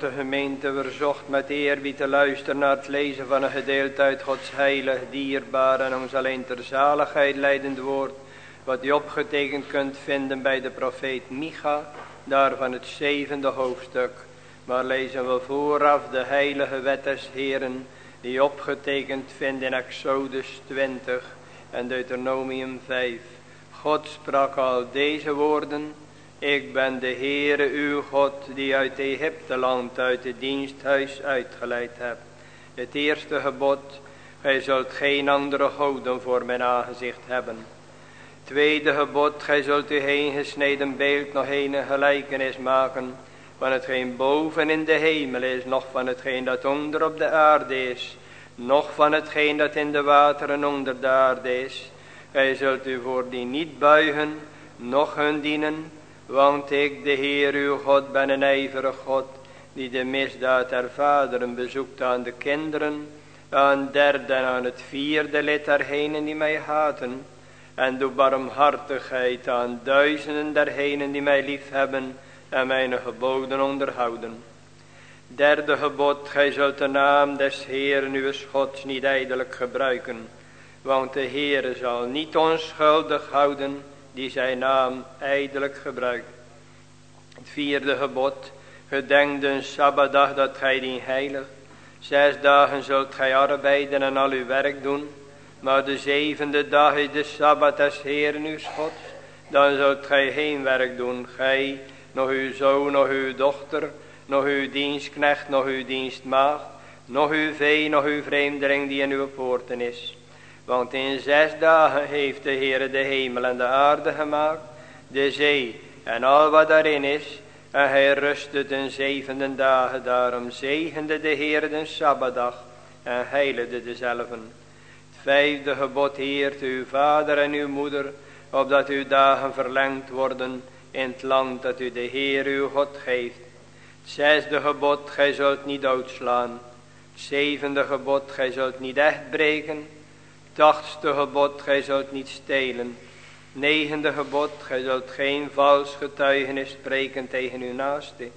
De gemeente verzocht met eerbied te luisteren naar het lezen van een gedeelte uit Gods heilig, dierbaar en ons alleen ter zaligheid leidend woord. Wat u opgetekend kunt vinden bij de profeet Micha, daarvan het zevende hoofdstuk. Maar lezen we vooraf de heilige wet des Heren, die opgetekend vindt in Exodus 20 en Deuteronomium 5. God sprak al deze woorden. Ik ben de Heere uw God die uit Egypte land uit het diensthuis uitgeleid heb. Het eerste gebod. Gij zult geen andere goden voor mijn aangezicht hebben. Tweede gebod. Gij zult u heen gesneden beeld nog een gelijkenis maken. Van hetgeen boven in de hemel is. Nog van hetgeen dat onder op de aarde is. Nog van hetgeen dat in de wateren onder de aarde is. Gij zult u voor die niet buigen. Nog hun dienen want ik, de Heer uw God, ben een ijverig God, die de misdaad der vaderen bezoekt aan de kinderen, aan derde en aan het vierde lid die mij haten, en doe barmhartigheid aan duizenden dergenen die mij lief hebben en mijn geboden onderhouden. Derde gebod, gij zult de naam des Heeren uw Gods niet ijdelijk gebruiken, want de Heere zal niet onschuldig houden, die zijn naam ijdelijk gebruikt. Het vierde gebod, gedenk de Sabbatdag dat gij die heilig. Zes dagen zult gij arbeiden en al uw werk doen. Maar de zevende dag is de Sabbat des Heeren uw Gods. Dan zult gij geen werk doen, gij, nog uw zoon, nog uw dochter, nog uw dienstknecht, nog uw dienstmaagd, nog uw vee, nog uw vreemdeling die in uw poorten is. Want in zes dagen heeft de Heer de hemel en de aarde gemaakt, de zee en al wat daarin is. En hij rustte den zevende dagen, daarom zegende de Heer den Sabbatdag en heiligde dezelfde. Het vijfde gebod heert uw vader en uw moeder, opdat uw dagen verlengd worden in het land dat u de Heer uw God geeft. Het zesde gebod, gij zult niet doodslaan. Het zevende gebod, gij zult niet echt breken. Het achtste gebod, gij zult niet stelen. Negende gebod, gij zult geen vals getuigenis spreken tegen uw naaste.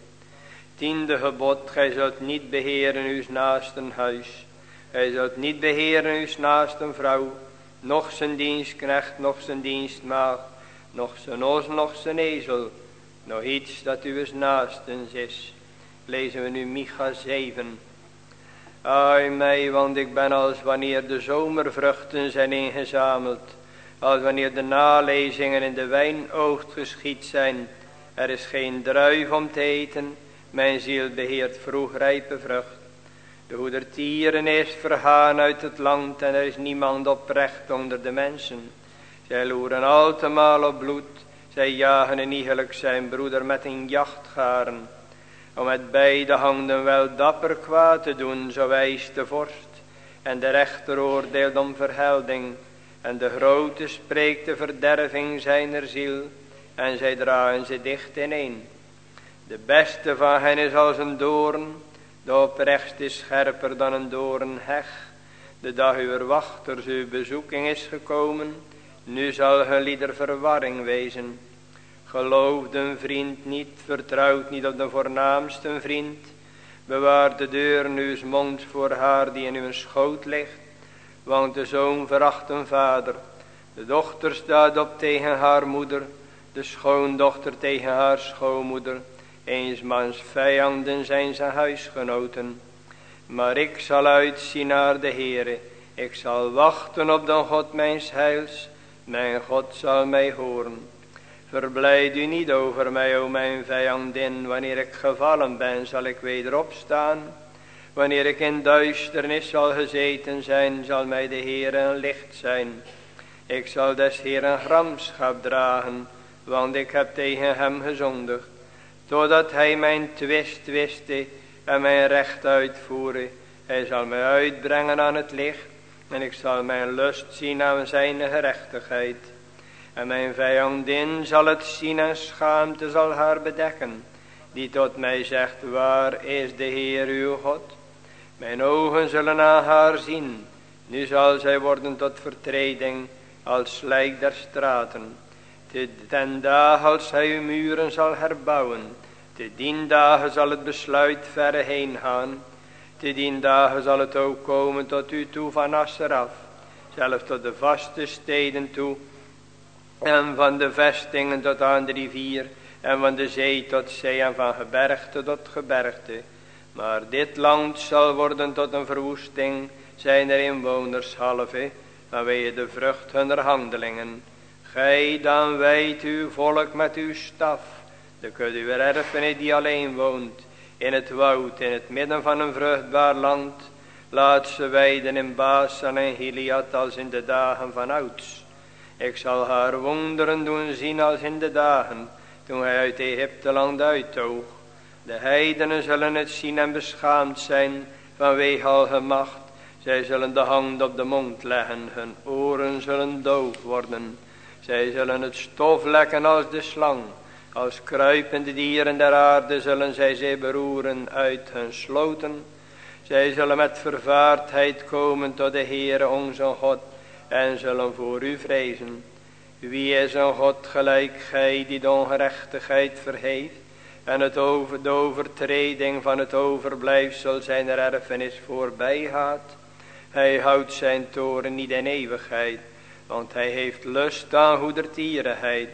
Tiende gebod, gij zult niet beheren uw naasten huis. Gij zult niet beheren uw naasten vrouw, nog zijn dienstknecht, nog zijn dienstmaag, nog zijn os, nog zijn ezel, nog iets dat uw naastens is. Lezen we nu Micha 7, Ai mij, want ik ben als wanneer de zomervruchten zijn ingezameld. Als wanneer de nalezingen in de wijnoogst geschied zijn. Er is geen druif om te eten. Mijn ziel beheert vroeg rijpe vrucht. De hoedertieren is vergaan uit het land en er is niemand oprecht onder de mensen. Zij loeren altemaal op bloed. Zij jagen een iegelijk zijn broeder met een jachtgaren om met beide handen wel dapper kwaad te doen, zo wijst de vorst. En de rechter oordeelt om verhelding. En de grote spreekt de verderving zijner ziel. En zij dragen ze dicht ineen. De beste van hen is als een doorn. De oprechtste is scherper dan een doornheg. De dag uw wachters uw bezoeking is gekomen. Nu zal hun lieder verwarring wezen. Geloof de vriend niet, vertrouwt niet op de voornaamste vriend. Bewaar de deur nu mond voor haar die in uw schoot ligt. Want de zoon veracht een vader. De dochter staat op tegen haar moeder. De schoondochter tegen haar schoonmoeder. Eens mans vijanden zijn zijn huisgenoten. Maar ik zal uitzien naar de Heere. Ik zal wachten op de God mijns heils. Mijn God zal mij horen. Verblijd u niet over mij, o mijn vijandin. Wanneer ik gevallen ben, zal ik weder opstaan. Wanneer ik in duisternis zal gezeten zijn, zal mij de Heer een licht zijn. Ik zal des Heeren gramschap dragen, want ik heb tegen hem gezondigd. Totdat hij mijn twist wiste en mijn recht uitvoeren. Hij zal mij uitbrengen aan het licht en ik zal mijn lust zien aan zijn gerechtigheid. En mijn vijandin zal het zien en schaamte zal haar bedekken. Die tot mij zegt, waar is de Heer uw God? Mijn ogen zullen aan haar zien. Nu zal zij worden tot vertreding als slijk der straten. Ten dag als zij uw muren zal herbouwen. Te dien dagen zal het besluit verre heen gaan. Te dien dagen zal het ook komen tot u toe van Asser af. Zelfs tot de vaste steden toe. En van de vestingen tot aan de rivier. En van de zee tot zee en van gebergte tot gebergte. Maar dit land zal worden tot een verwoesting. Zijn er inwoners halve. Vanwege de vrucht hunner handelingen. Gij dan wijt uw volk met uw staf. De kudde uw erfenis die alleen woont. In het woud, in het midden van een vruchtbaar land. Laat ze weiden in Basan en Gilead als in de dagen van ouds. Ik zal haar wonderen doen zien als in de dagen. Toen hij uit Egypte land uittoog. De heidenen zullen het zien en beschaamd zijn vanwege al hun macht. Zij zullen de hand op de mond leggen, hun oren zullen doof worden. Zij zullen het stof lekken als de slang. Als kruipende dieren der aarde zullen zij zij beroeren uit hun sloten. Zij zullen met vervaardheid komen tot de Heere onze God en zullen voor u vrezen. Wie is een God gelijk gij die de ongerechtigheid verheeft en het over, de overtreding van het overblijfsel zijn erfenis voorbij gaat? Hij houdt zijn toren niet in eeuwigheid, want hij heeft lust aan goedertierenheid.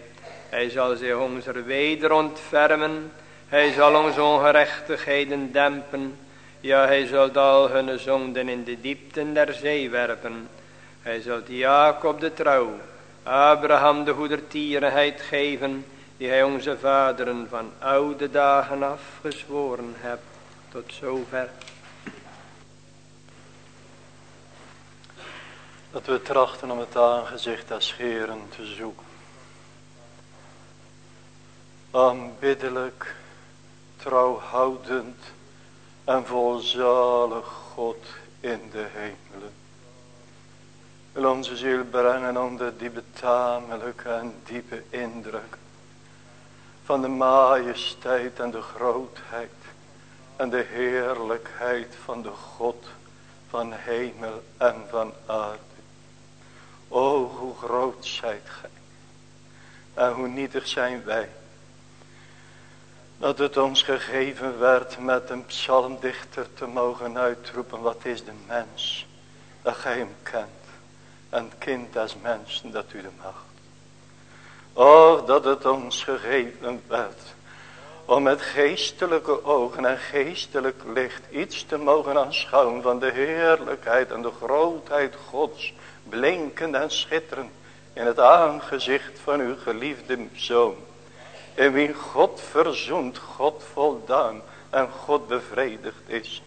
Hij zal zich onze weder ontfermen. Hij zal onze ongerechtigheden dempen. Ja, hij zal al hun zonden in de diepten der zee werpen. Hij zal Jacob de trouw, Abraham de goedertierenheid geven, die hij onze vaderen van oude dagen af gezworen hebt. Tot zover. Dat we trachten om het aangezicht des Heeren te zoeken. Aanbiddelijk, trouwhoudend en volzalig God in de hemelen. Wil onze ziel brengen onder die betamelijke en diepe indruk van de majesteit en de grootheid en de heerlijkheid van de God van hemel en van aarde. O, hoe groot zijt gij en hoe nietig zijn wij dat het ons gegeven werd met een psalmdichter te mogen uitroepen. Wat is de mens? Dat gij hem kent. En kind des mensen dat u de macht. Oh dat het ons gegeven werd. Om met geestelijke ogen en geestelijk licht iets te mogen aanschouwen van de heerlijkheid en de grootheid Gods. Blinkend en schitterend in het aangezicht van uw geliefde zoon. In wie God verzoend, God voldaan en God bevredigd is.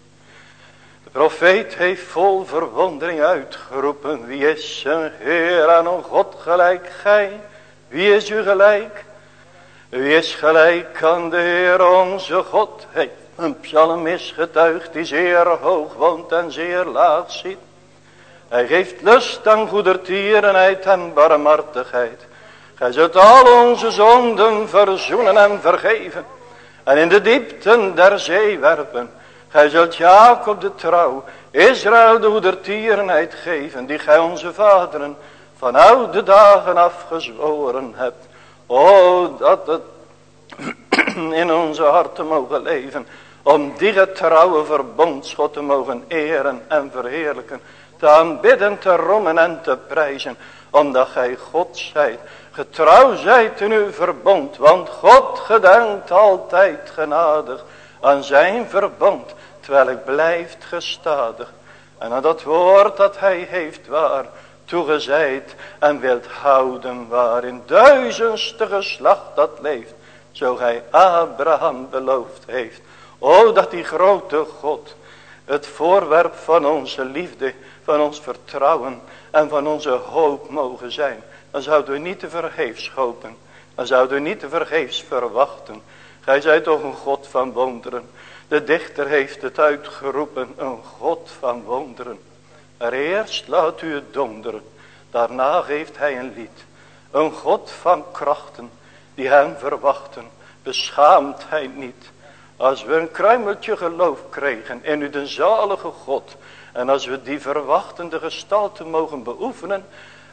De profeet heeft vol verwondering uitgeroepen. Wie is een Heer aan een God gelijk gij? Wie is u gelijk? Wie is gelijk aan de Heer onze God? Hey, een psalmist getuigt die zeer hoog woont en zeer laag ziet. Hij geeft lust aan goedertierenheid en barmhartigheid. Gij zult al onze zonden verzoenen en vergeven. En in de diepten der zee werpen. Gij zult Jacob de trouw, Israël de hoedertierenheid geven. Die gij onze vaderen van oude dagen afgezworen hebt. O dat het in onze harten mogen leven. Om die getrouwe verbondschot te mogen eren en verheerlijken. Te aanbidden, te rommen en te prijzen. Omdat gij God zijt Getrouw zijt in uw verbond, want God gedenkt altijd genadig aan zijn verbond, terwijl ik blijft gestadig. En aan dat woord dat hij heeft waar toegezeid en wilt houden waarin duizendste geslacht dat leeft, zo gij Abraham beloofd heeft. O dat die grote God, het voorwerp van onze liefde, van ons vertrouwen en van onze hoop mogen zijn dan zouden we niet te vergeefs hopen. Dan zouden we niet te vergeefs verwachten. Gij zijt toch een God van wonderen. De dichter heeft het uitgeroepen, een God van wonderen. Er eerst laat u het donderen, daarna geeft hij een lied. Een God van krachten, die hem verwachten, beschaamt hij niet. Als we een kruimeltje geloof kregen in u de zalige God, en als we die verwachtende gestalte mogen beoefenen,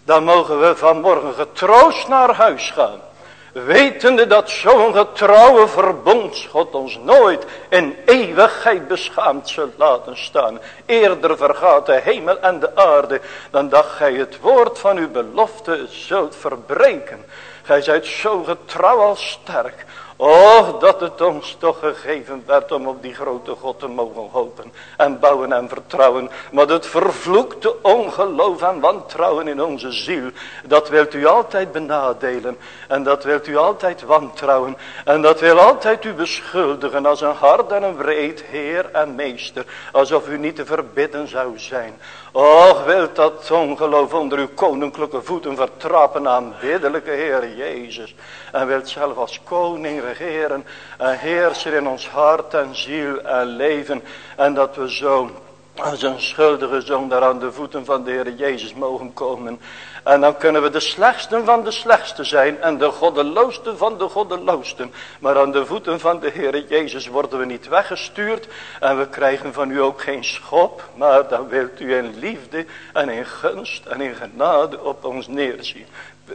dan mogen we vanmorgen getroost naar huis gaan. Wetende dat zo'n getrouwe verbondsgod ons nooit in eeuwigheid beschaamd zal laten staan. Eerder vergaat de hemel en de aarde dan dat gij het woord van uw belofte zult verbreken. Gij zijt zo getrouw als sterk. Och, dat het ons toch gegeven werd om op die grote God te mogen hopen en bouwen en vertrouwen. Maar het vervloekte ongeloof en wantrouwen in onze ziel, dat wilt u altijd benadelen. En dat wilt u altijd wantrouwen. En dat wil altijd u beschuldigen als een hard en een wreed Heer en Meester. Alsof u niet te verbidden zou zijn. Och, wilt dat ongeloof onder uw koninklijke voeten vertrappen, aanbiddelijke Heer Jezus. En wilt zelf als koning regeren en heerser in ons hart en ziel en leven. En dat we zo als een schuldige zonder aan de voeten van de Heer Jezus mogen komen. En dan kunnen we de slechtste van de slechtste zijn en de goddeloosste van de goddeloossten. Maar aan de voeten van de Heer Jezus worden we niet weggestuurd en we krijgen van u ook geen schop. Maar dan wilt u in liefde en in gunst en in genade op ons neerzien.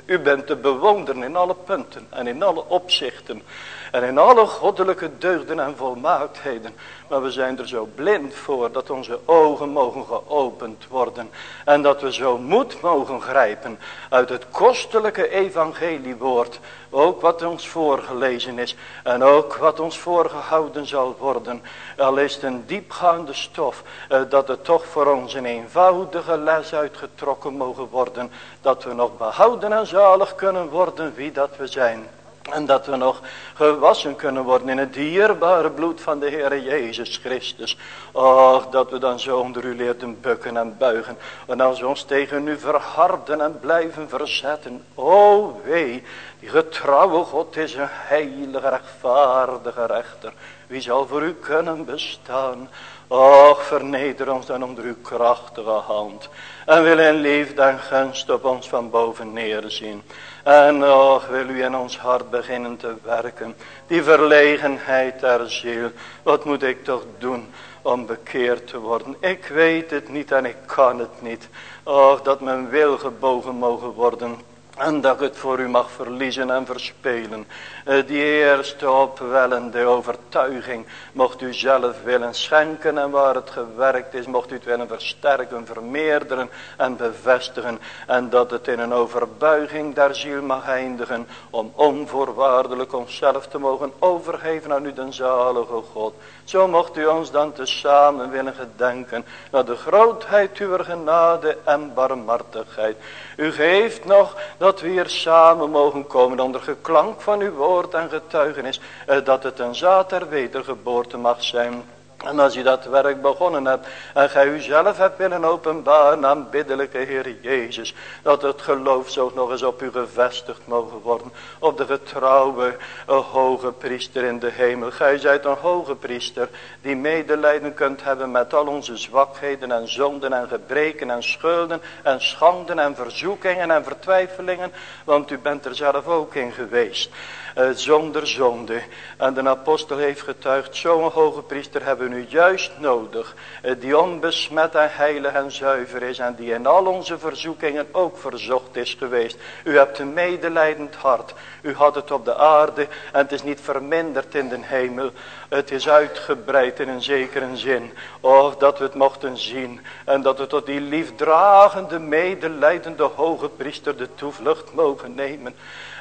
U bent de bewoner in alle punten en in alle opzichten. En in alle goddelijke deugden en volmaaktheden. Maar we zijn er zo blind voor dat onze ogen mogen geopend worden. En dat we zo moed mogen grijpen uit het kostelijke evangeliewoord. Ook wat ons voorgelezen is. En ook wat ons voorgehouden zal worden. Al is het een diepgaande stof. Eh, dat het toch voor ons een eenvoudige les uitgetrokken mogen worden. Dat we nog behouden en zalig kunnen worden wie dat we zijn. En dat we nog gewassen kunnen worden in het dierbare bloed van de Heer Jezus Christus. Och, dat we dan zo onder u leerden bukken en buigen. En als we ons tegen u verharden en blijven verzetten. O wee, die getrouwe God is een heilige, rechtvaardige rechter. Wie zal voor u kunnen bestaan? Och, verneder ons dan onder uw krachtige hand. En wil in liefde en gunst op ons van boven neerzien. En och, wil u in ons hart beginnen te werken. Die verlegenheid der ziel. Wat moet ik toch doen om bekeerd te worden? Ik weet het niet en ik kan het niet. Och, dat mijn wil gebogen mogen worden en dat ik het voor u mag verliezen en verspelen. Eh, die eerste opwellende overtuiging mocht u zelf willen schenken. En waar het gewerkt is mocht u het willen versterken, vermeerderen en bevestigen. En dat het in een overbuiging der ziel mag eindigen. Om onvoorwaardelijk onszelf te mogen overgeven aan u den zalige God. Zo mocht u ons dan tezamen willen gedenken. Naar de grootheid uw genade en barmhartigheid. U geeft nog dat we hier samen mogen komen onder geklank van uw woord en getuigenis. Eh, dat het een zaad wedergeboorte mag zijn. En als u dat werk begonnen hebt en gij uzelf hebt willen openbaren aan biddelijke Heer Jezus. Dat het geloof zo nog eens op u gevestigd mogen worden. Op de getrouwe hoge priester in de hemel. Gij zijt een hoge priester die medelijden kunt hebben met al onze zwakheden en zonden en gebreken en schulden en schanden en verzoekingen en vertwijfelingen. Want u bent er zelf ook in geweest. Uh, zonder zonde. En de apostel heeft getuigd, zo'n hoge priester hebben we nu juist nodig. Uh, die onbesmet en heilig en zuiver is. En die in al onze verzoekingen ook verzocht is geweest. U hebt een medelijdend hart. U had het op de aarde en het is niet verminderd in de hemel. Het is uitgebreid in een zekere zin. Och, dat we het mochten zien. En dat we tot die liefdragende, medelijdende hoge priester de toevlucht mogen nemen.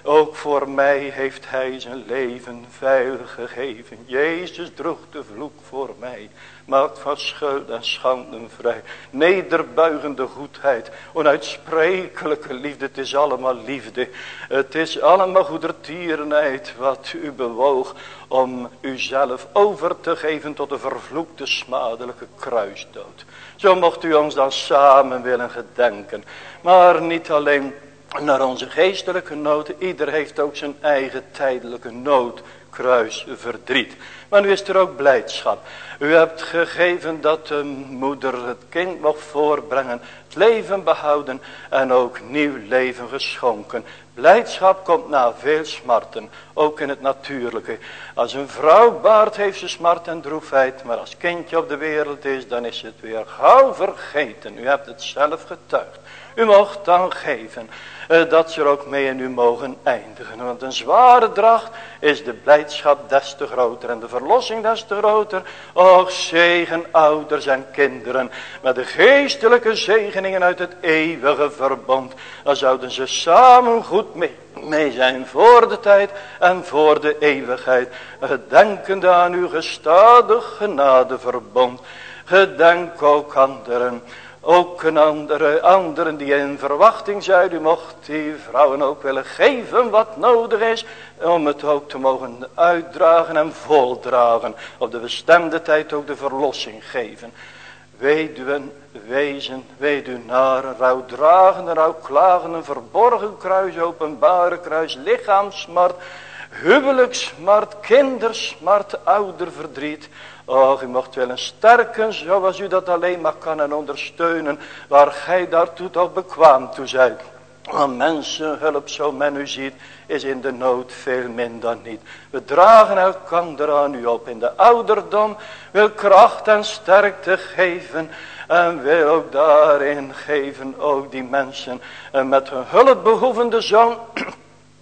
Ook voor mij heeft hij zijn leven vuil gegeven. Jezus droeg de vloek voor mij. Maakt van schuld en schande vrij. Nederbuigende goedheid. Onuitsprekelijke liefde. Het is allemaal liefde. Het is allemaal goedertierenheid wat u bewoog. Om uzelf over te geven tot de vervloekte smadelijke kruisdood. Zo mocht u ons dan samen willen gedenken. Maar niet alleen naar onze geestelijke nood. Ieder heeft ook zijn eigen tijdelijke nood, kruis, verdriet. Maar nu is er ook blijdschap. U hebt gegeven dat de moeder het kind mocht voorbrengen. Het leven behouden en ook nieuw leven geschonken. Blijdschap komt na veel smarten, ook in het natuurlijke. Als een vrouw baart heeft ze smart en droefheid, maar als kindje op de wereld is, dan is het weer gauw vergeten. U hebt het zelf getuigd. U mocht dan geven uh, dat ze er ook mee in u mogen eindigen. Want een zware dracht is de blijdschap des te groter en de verlossing des te groter. Och zegen ouders en kinderen met de geestelijke zegeningen uit het eeuwige verbond. Dan zouden ze samen goed mee, mee zijn voor de tijd en voor de eeuwigheid. Gedenkende aan uw gestadig genadeverbond. Gedenk ook anderen ook een andere, anderen die in verwachting zijn. U mocht die vrouwen ook willen geven wat nodig is. Om het ook te mogen uitdragen en voldragen. Op de bestemde tijd ook de verlossing geven. Weduwen, wezen, weduwnaren, rouwdragende, rouwklagende, verborgen kruis, openbare kruis, lichaamsmart, huwelijksmart, kindersmart, ouderverdriet, Och, u mocht wel een sterken zoals u dat alleen maar kan en ondersteunen. Waar gij daartoe toch bekwaam toe zijt. Want mensenhulp, zo men u ziet, is in de nood veel minder niet. We dragen elkander aan u op in de ouderdom. Wil kracht en sterkte geven. En wil ook daarin geven ook die mensen. En met hun hulpbehoevende zoon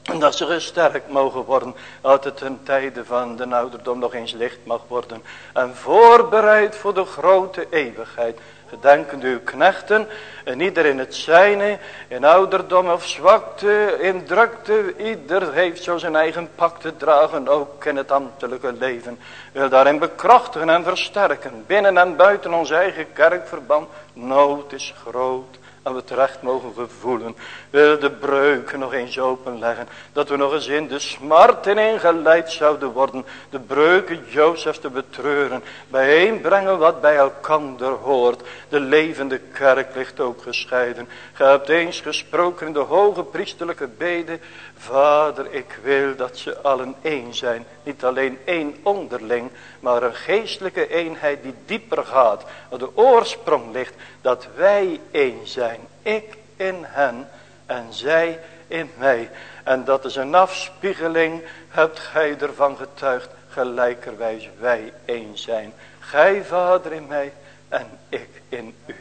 en dat ze gesterkt mogen worden. Dat het ten tijde van de ouderdom nog eens licht mag worden. En voorbereid voor de grote eeuwigheid. Gedenkend uw knechten. En ieder in het zijne. In ouderdom of zwakte. In drukte. Ieder heeft zo zijn eigen pak te dragen. Ook in het ambtelijke leven. Wil daarin bekrachtigen en versterken. Binnen en buiten ons eigen kerkverband. Nood is groot dat we terecht mogen gevoelen. Wil de breuken nog eens openleggen. Dat we nog eens in de smart ingeleid zouden worden. De breuken Jozefs te betreuren. Bijeenbrengen wat bij elkander hoort. De levende kerk ligt ook gescheiden. Ge hebt eens gesproken in de hoge priesterlijke bede. Vader, ik wil dat ze allen één zijn. Niet alleen één onderling, maar een geestelijke eenheid die dieper gaat. Waar de oorsprong ligt, dat wij één zijn. Ik in hen en zij in mij. En dat is een afspiegeling, hebt gij ervan getuigd, gelijkerwijs wij één zijn. Gij vader in mij en ik in u.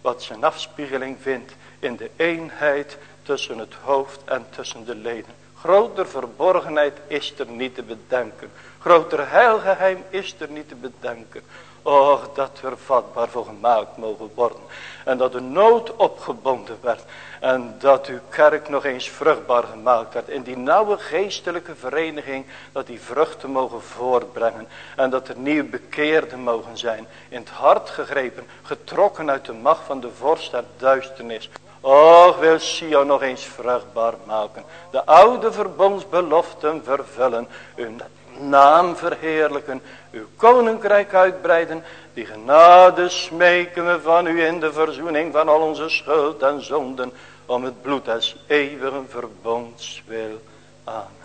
Wat zijn afspiegeling vindt in de eenheid tussen het hoofd en tussen de leden. Groter verborgenheid is er niet te bedenken. Groter heilgeheim is er niet te bedenken. Och, dat we vatbaar voor gemaakt mogen worden. En dat de nood opgebonden werd. En dat uw kerk nog eens vruchtbaar gemaakt werd. In die nauwe geestelijke vereniging. Dat die vruchten mogen voortbrengen. En dat er nieuw bekeerden mogen zijn. In het hart gegrepen. Getrokken uit de macht van de vorst der duisternis. Och, wil Sion nog eens vruchtbaar maken. De oude verbondsbeloften vervullen. Uw naam verheerlijken. Uw koninkrijk uitbreiden. Die genade smeken we van u in de verzoening van al onze schuld en zonden. Om het bloed eeuwigen verbonds wil. Amen.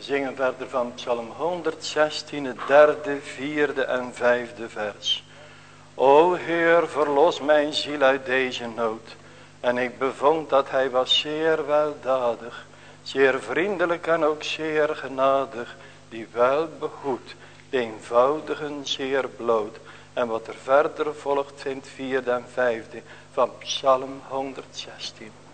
Zingen verder van Psalm 116, het derde, vierde en vijfde vers. O Heer, verlos mijn ziel uit deze nood. En ik bevond dat hij was zeer weldadig, zeer vriendelijk en ook zeer genadig, die wel behoedt, de eenvoudigen zeer bloot. En wat er verder volgt in het vierde en vijfde van Psalm 116.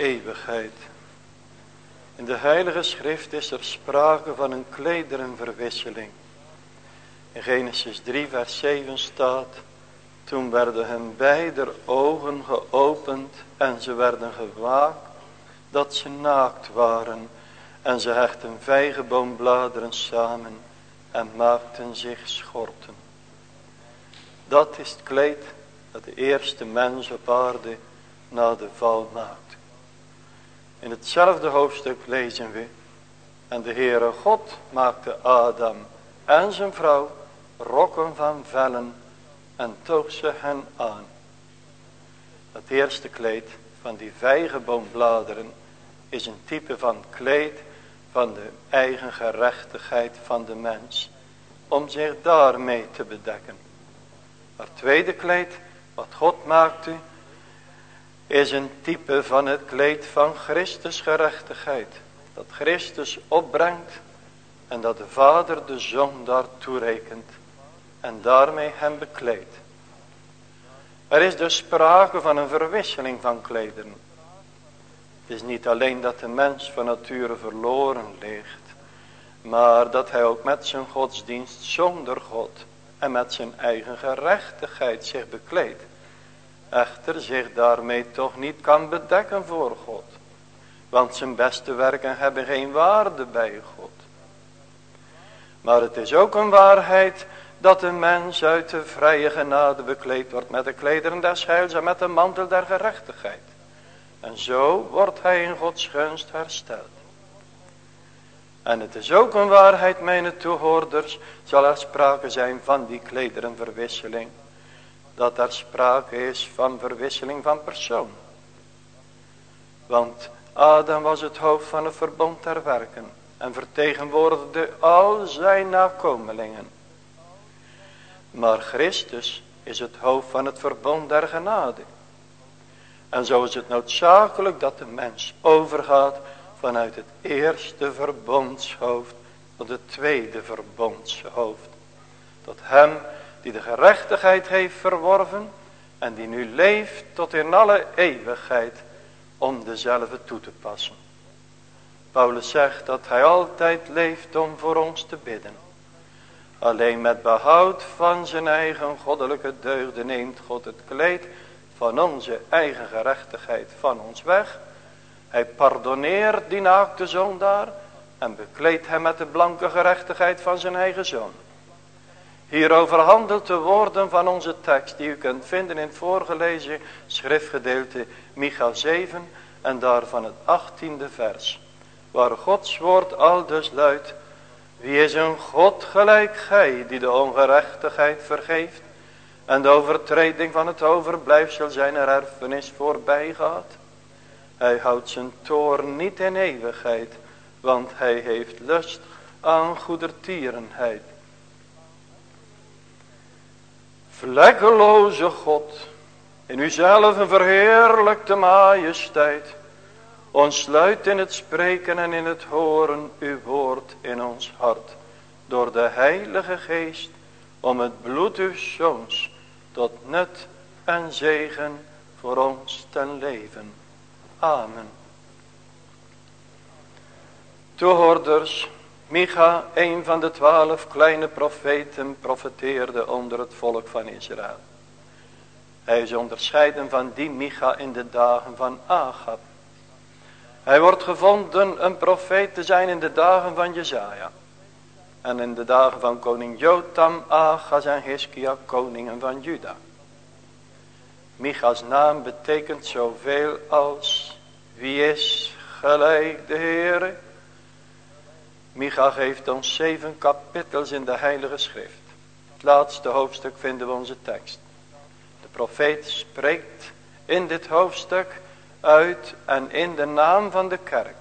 Eeuwigheid. In de heilige schrift is er sprake van een klederenverwisseling. In Genesis 3 vers 7 staat, toen werden hun beider ogen geopend en ze werden gewaakt dat ze naakt waren. En ze hechten vijgenboombladeren samen en maakten zich schorten. Dat is het kleed dat de eerste mens op aarde na de val maakt. In hetzelfde hoofdstuk lezen we. En de Heere God maakte Adam en zijn vrouw rokken van vellen en toog ze hen aan. Het eerste kleed van die vijgenboombladeren is een type van kleed van de eigen gerechtigheid van de mens. Om zich daarmee te bedekken. Het tweede kleed wat God maakte is een type van het kleed van Christus gerechtigheid. Dat Christus opbrengt en dat de Vader de Zoon daar toerekent en daarmee hem bekleedt. Er is dus sprake van een verwisseling van klederen. Het is niet alleen dat de mens van nature verloren ligt, maar dat hij ook met zijn godsdienst zonder God en met zijn eigen gerechtigheid zich bekleedt. Echter zich daarmee toch niet kan bedekken voor God. Want zijn beste werken hebben geen waarde bij God. Maar het is ook een waarheid dat een mens uit de vrije genade bekleed wordt met de klederen des heils en met de mantel der gerechtigheid. En zo wordt hij in Gods gunst hersteld. En het is ook een waarheid, mijn toehoorders, zal er sprake zijn van die klederenverwisseling. Dat er sprake is van verwisseling van persoon. Want Adam was het hoofd van het verbond der werken. En vertegenwoordigde al zijn nakomelingen. Maar Christus is het hoofd van het verbond der genade. En zo is het noodzakelijk dat de mens overgaat vanuit het eerste verbondshoofd tot het tweede verbondshoofd. Tot hem die de gerechtigheid heeft verworven en die nu leeft tot in alle eeuwigheid om dezelfde toe te passen. Paulus zegt dat hij altijd leeft om voor ons te bidden. Alleen met behoud van zijn eigen goddelijke deugden neemt God het kleed van onze eigen gerechtigheid van ons weg. Hij pardoneert die naakte zondaar en bekleedt hem met de blanke gerechtigheid van zijn eigen zoon. Hierover handelt de woorden van onze tekst die u kunt vinden in het voorgelezen schriftgedeelte Micha 7 en daarvan het achttiende vers. Waar Gods woord al dus luidt, wie is een God gelijk gij die de ongerechtigheid vergeeft en de overtreding van het overblijfsel zijn erfenis voorbij gaat? Hij houdt zijn toorn niet in eeuwigheid, want hij heeft lust aan goedertierenheid. Vlekkeloze God, in uzelf een verheerlijkte majesteit, Ontsluit in het spreken en in het horen uw woord in ons hart. Door de heilige geest om het bloed uw zoons tot nut en zegen voor ons ten leven. Amen. Toehoorders, Micha, een van de twaalf kleine profeten, profeteerde onder het volk van Israël. Hij is onderscheiden van die Micha in de dagen van Agab. Hij wordt gevonden een profeet te zijn in de dagen van Jezaja. En in de dagen van koning Jotam, Achaz en Hiskia, koningen van Juda. Micha's naam betekent zoveel als wie is gelijk de Heere. Micha geeft ons zeven kapittels in de heilige schrift. Het laatste hoofdstuk vinden we onze tekst. De profeet spreekt in dit hoofdstuk uit en in de naam van de kerk.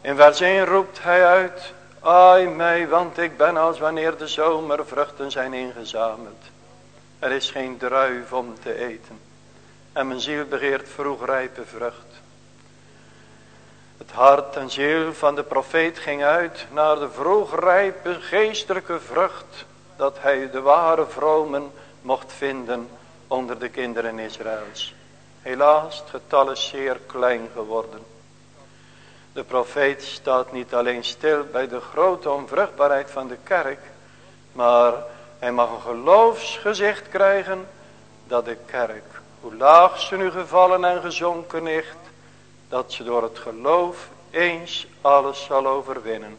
In vers 1 roept hij uit, ai mij, want ik ben als wanneer de zomervruchten zijn ingezameld. Er is geen druif om te eten. En mijn ziel begeert vroegrijpe vrucht. Hart en ziel van de profeet ging uit naar de vroegrijpe geestelijke vrucht. Dat hij de ware vromen mocht vinden onder de kinderen Israëls. Helaas, het getal is zeer klein geworden. De profeet staat niet alleen stil bij de grote onvruchtbaarheid van de kerk, maar hij mag een geloofsgezicht krijgen dat de kerk, hoe laag ze nu gevallen en gezonken ligt, dat ze door het geloof eens alles zal overwinnen.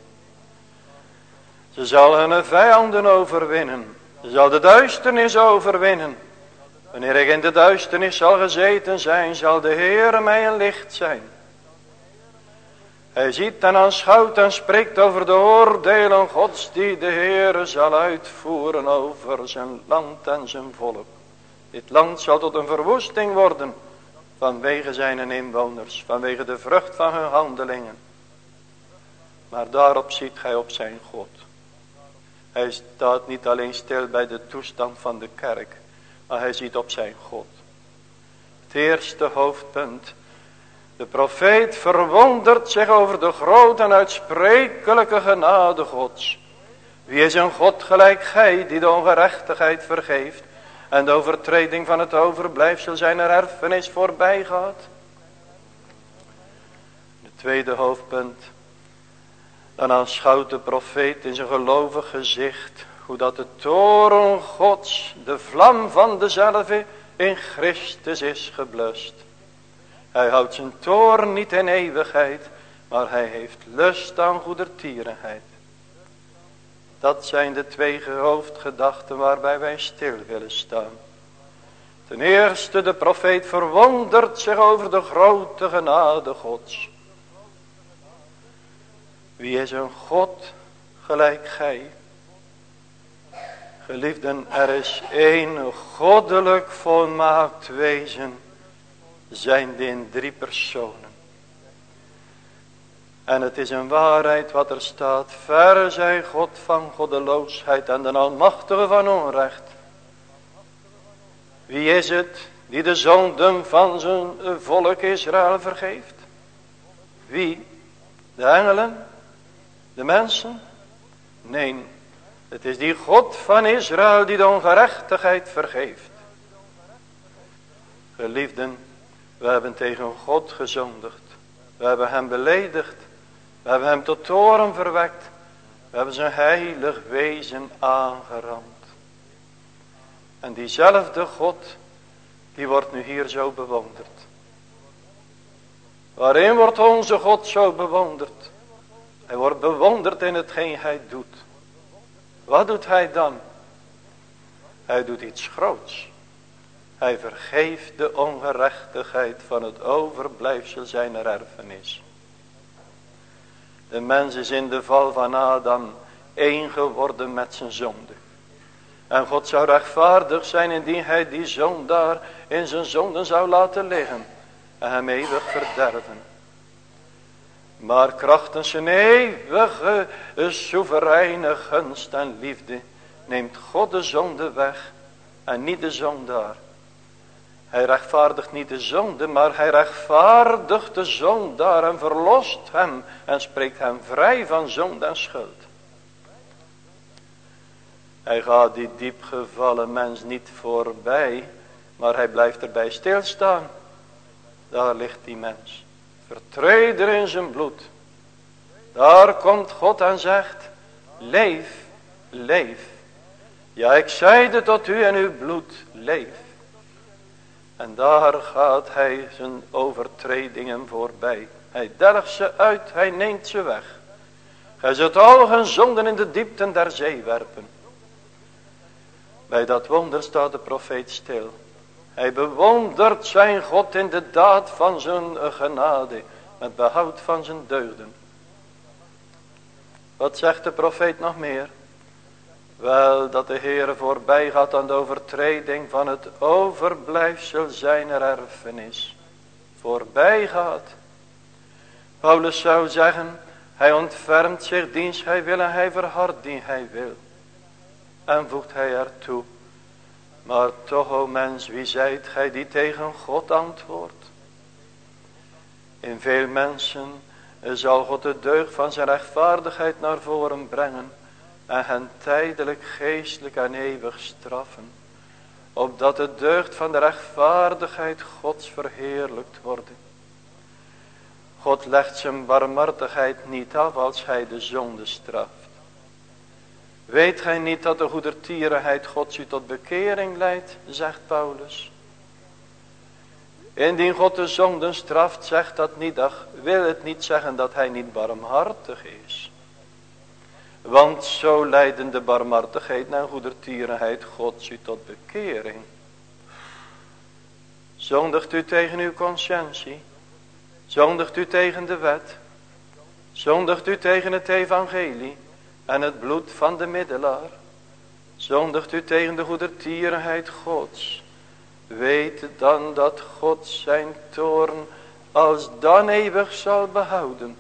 Ze zal hun vijanden overwinnen. Ze zal de duisternis overwinnen. Wanneer ik in de duisternis zal gezeten zijn, zal de Heer mij een licht zijn. Hij ziet en aanschouwt en spreekt over de oordelen gods die de Heer zal uitvoeren over zijn land en zijn volk. Dit land zal tot een verwoesting worden vanwege zijn inwoners, vanwege de vrucht van hun handelingen. Maar daarop ziet gij op zijn God. Hij staat niet alleen stil bij de toestand van de kerk, maar hij ziet op zijn God. Het eerste hoofdpunt. De profeet verwondert zich over de grote en uitsprekelijke genade gods. Wie is een God gelijk gij die de ongerechtigheid vergeeft en de overtreding van het overblijfsel zijn er erfenis voorbij gaat? De tweede hoofdpunt. Dan aanschouwt de profeet in zijn gelovig gezicht hoe dat de toren gods, de vlam van dezelfde, in Christus is geblust. Hij houdt zijn toren niet in eeuwigheid, maar hij heeft lust aan goedertierenheid. Dat zijn de twee hoofdgedachten waarbij wij stil willen staan. Ten eerste de profeet verwondert zich over de grote genade gods. Wie is een God gelijk gij? Geliefden, er is één goddelijk volmaakt wezen, zijnde in drie personen. En het is een waarheid wat er staat, verre zij God van goddeloosheid en de almachtige van onrecht. Wie is het die de zonden van zijn volk Israël vergeeft? Wie? De engelen? De mensen? Nee, het is die God van Israël die de ongerechtigheid vergeeft. Geliefden, we hebben tegen God gezondigd. We hebben hem beledigd. We hebben hem tot toren verwekt. We hebben zijn heilig wezen aangerand. En diezelfde God, die wordt nu hier zo bewonderd. Waarin wordt onze God zo bewonderd? Hij wordt bewonderd in hetgeen hij doet. Wat doet hij dan? Hij doet iets groots. Hij vergeeft de ongerechtigheid van het overblijfsel zijner erfenis. De mens is in de val van Adam één geworden met zijn zonde. En God zou rechtvaardig zijn indien hij die zondaar in zijn zonden zou laten liggen. En hem eeuwig verderven. Maar krachtens zijn eeuwige, soevereine gunst en liefde neemt God de zonde weg en niet de zondaar. Hij rechtvaardigt niet de zonde, maar hij rechtvaardigt de zondaar en verlost hem en spreekt hem vrij van zonde en schuld. Hij gaat die diepgevallen mens niet voorbij, maar hij blijft erbij stilstaan. Daar ligt die mens. Vertreder in zijn bloed. Daar komt God en zegt, leef, leef. Ja, ik zeide tot u en uw bloed, leef. En daar gaat hij zijn overtredingen voorbij. Hij delgt ze uit, hij neemt ze weg. Hij zult al hun zonden in de diepten der zee werpen. Bij dat wonder staat de profeet stil. Hij bewondert zijn God in de daad van zijn genade. Met behoud van zijn deugden. Wat zegt de profeet nog meer? Wel dat de Heer voorbij gaat aan de overtreding van het overblijfsel zijner erfenis. Voorbij gaat. Paulus zou zeggen, hij ontfermt zich dienst hij wil en hij verhardt die hij wil. En voegt hij ertoe, maar toch, o mens, wie zijt gij die tegen God antwoordt? In veel mensen zal God de deugd van zijn rechtvaardigheid naar voren brengen en hen tijdelijk geestelijk en eeuwig straffen. opdat de deugd van de rechtvaardigheid Gods verheerlijkt worden. God legt zijn barmhartigheid niet af als hij de zonde straft. Weet gij niet dat de goedertierenheid Gods u tot bekering leidt, zegt Paulus. Indien God de zonden straft, zegt dat niet, wil het niet zeggen dat hij niet barmhartig is. Want zo leiden de barmhartigheid en goedertierenheid Gods u tot bekering. Zondigt u tegen uw conscientie? Zondigt u tegen de wet? Zondigt u tegen het evangelie en het bloed van de middelaar? Zondigt u tegen de goedertierenheid Gods? Weet dan dat God zijn toorn als dan eeuwig zal behouden.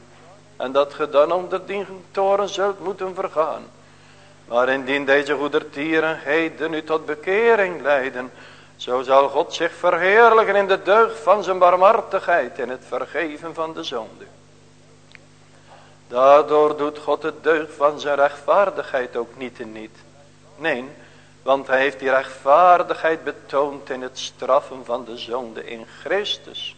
En dat ge dan onder die toren zult moeten vergaan. Maar indien deze goedertierenheden u tot bekering leiden. Zo zal God zich verheerlijken in de deugd van zijn barmhartigheid. In het vergeven van de zonde. Daardoor doet God de deugd van zijn rechtvaardigheid ook niet en niet. Nee, want hij heeft die rechtvaardigheid betoond in het straffen van de zonde in Christus.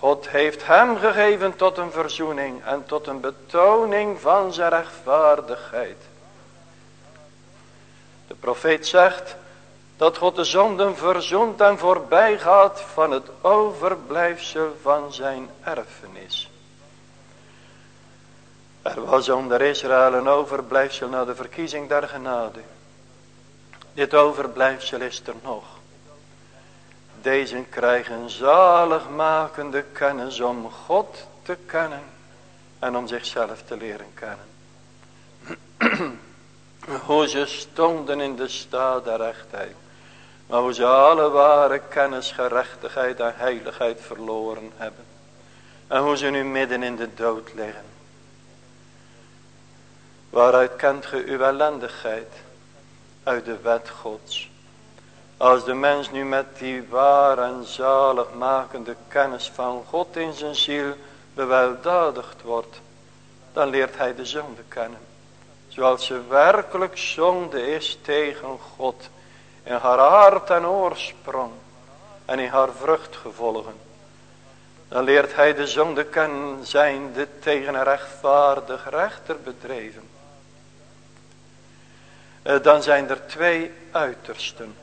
God heeft hem gegeven tot een verzoening en tot een betoning van zijn rechtvaardigheid. De profeet zegt dat God de zonden verzoent en voorbij gaat van het overblijfsel van zijn erfenis. Er was onder Israël een overblijfsel na de verkiezing der genade. Dit overblijfsel is er nog. Deze krijgen zaligmakende kennis om God te kennen en om zichzelf te leren kennen. hoe ze stonden in de staat der rechtheid. Maar hoe ze alle ware kennis, gerechtigheid en heiligheid verloren hebben. En hoe ze nu midden in de dood liggen. Waaruit kent ge uw ellendigheid? Uit de wet gods. Als de mens nu met die waar en zaligmakende kennis van God in zijn ziel beweldadigd wordt, dan leert hij de zonde kennen. Zoals ze werkelijk zonde is tegen God in haar hart en oorsprong en in haar vruchtgevolgen. Dan leert hij de zonde kennen zijnde tegen een rechtvaardig rechter bedreven. Eh, dan zijn er twee uitersten.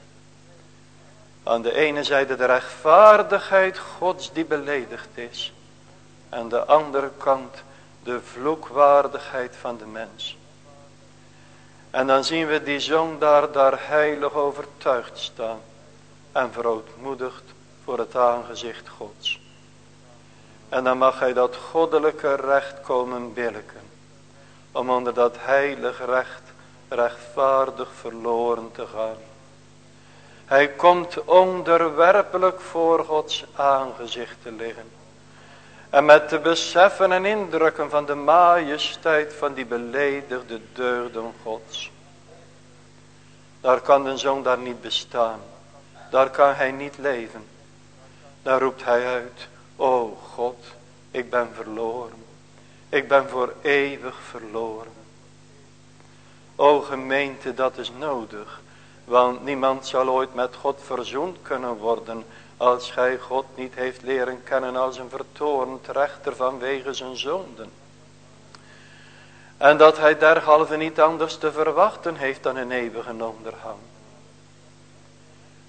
Aan de ene zijde de rechtvaardigheid gods die beledigd is. En de andere kant de vloekwaardigheid van de mens. En dan zien we die zondaar daar heilig overtuigd staan. En verootmoedigd voor het aangezicht gods. En dan mag hij dat goddelijke recht komen billiken. Om onder dat heilig recht rechtvaardig verloren te gaan. Hij komt onderwerpelijk voor Gods aangezicht te liggen. En met de beseffen en indrukken van de majesteit van die beledigde deugden Gods. Daar kan de zoon daar niet bestaan. Daar kan hij niet leven. Daar roept hij uit. O God, ik ben verloren. Ik ben voor eeuwig verloren. O gemeente, dat is nodig. Want niemand zal ooit met God verzoend kunnen worden. Als gij God niet heeft leren kennen als een vertoornd rechter vanwege zijn zonden. En dat hij derhalve niet anders te verwachten heeft dan een eeuwige ondergang.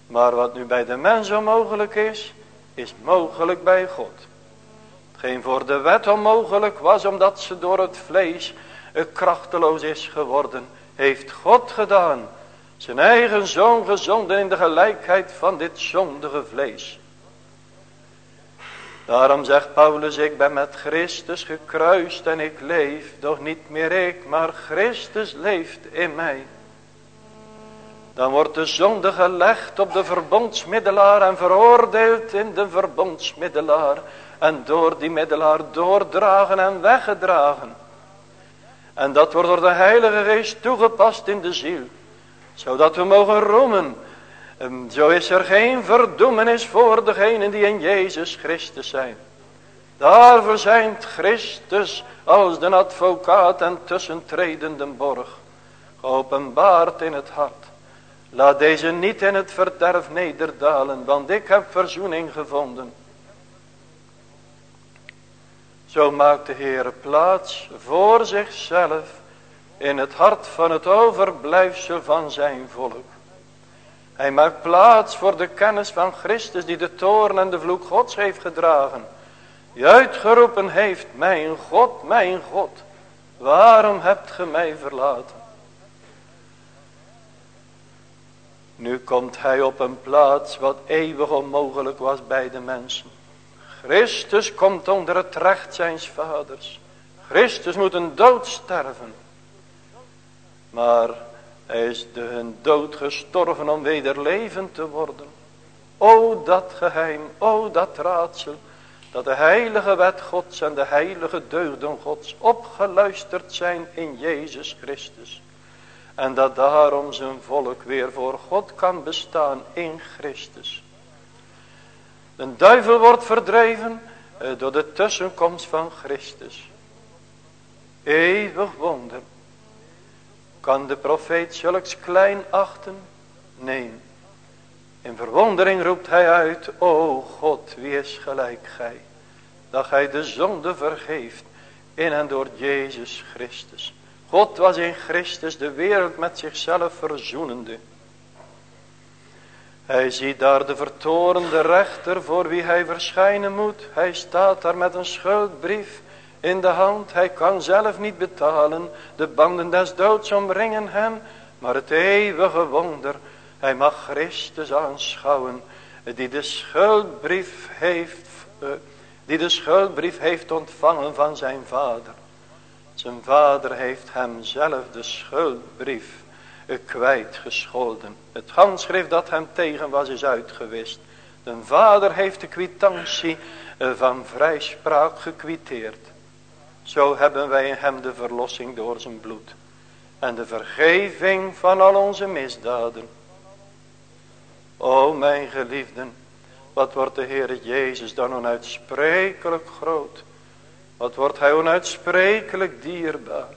Maar wat nu bij de mens onmogelijk is, is mogelijk bij God. Hetgeen voor de wet onmogelijk was, omdat ze door het vlees krachteloos is geworden, heeft God gedaan zijn eigen zoon gezonden in de gelijkheid van dit zondige vlees. Daarom zegt Paulus, ik ben met Christus gekruist en ik leef, doch niet meer ik, maar Christus leeft in mij. Dan wordt de zonde gelegd op de verbondsmiddelaar en veroordeeld in de verbondsmiddelaar. En door die middelaar doordragen en weggedragen. En dat wordt door de Heilige Geest toegepast in de ziel zodat we mogen roemen. En zo is er geen verdoemenis voor degenen die in Jezus Christus zijn. Daarvoor zijn Christus als de advocaat en tussentredende borg. Geopenbaard in het hart. Laat deze niet in het verderf nederdalen, want ik heb verzoening gevonden. Zo maakt de Heer plaats voor zichzelf in het hart van het overblijfsel van zijn volk. Hij maakt plaats voor de kennis van Christus die de toorn en de vloek gods heeft gedragen. Die uitgeroepen heeft, mijn God, mijn God, waarom hebt ge mij verlaten? Nu komt hij op een plaats wat eeuwig onmogelijk was bij de mensen. Christus komt onder het recht zijns vaders. Christus moet een dood sterven. Maar hij is de hun dood gestorven om weder levend te worden. O dat geheim, o dat raadsel. Dat de heilige wet gods en de heilige deugden gods opgeluisterd zijn in Jezus Christus. En dat daarom zijn volk weer voor God kan bestaan in Christus. De duivel wordt verdreven eh, door de tussenkomst van Christus. Eeuwig wonder. Kan de profeet zulks klein achten? Nee. In verwondering roept hij uit, O God, wie is gelijk gij, dat gij de zonde vergeeft in en door Jezus Christus. God was in Christus de wereld met zichzelf verzoenende. Hij ziet daar de vertorende rechter voor wie hij verschijnen moet. Hij staat daar met een schuldbrief in de hand. Hij kan zelf niet betalen. De banden des doods omringen hem. Maar het eeuwige wonder. Hij mag Christus aanschouwen. Die de schuldbrief heeft. Eh, die de schuldbrief heeft ontvangen van zijn vader. Zijn vader heeft hem zelf de schuldbrief kwijtgescholden. Het handschrift dat hem tegen was is uitgewist. De vader heeft de kwitantie eh, van vrijspraak gekwiteerd. Zo hebben wij in hem de verlossing door zijn bloed. En de vergeving van al onze misdaden. O mijn geliefden. Wat wordt de Heer Jezus dan onuitsprekelijk groot. Wat wordt hij onuitsprekelijk dierbaar.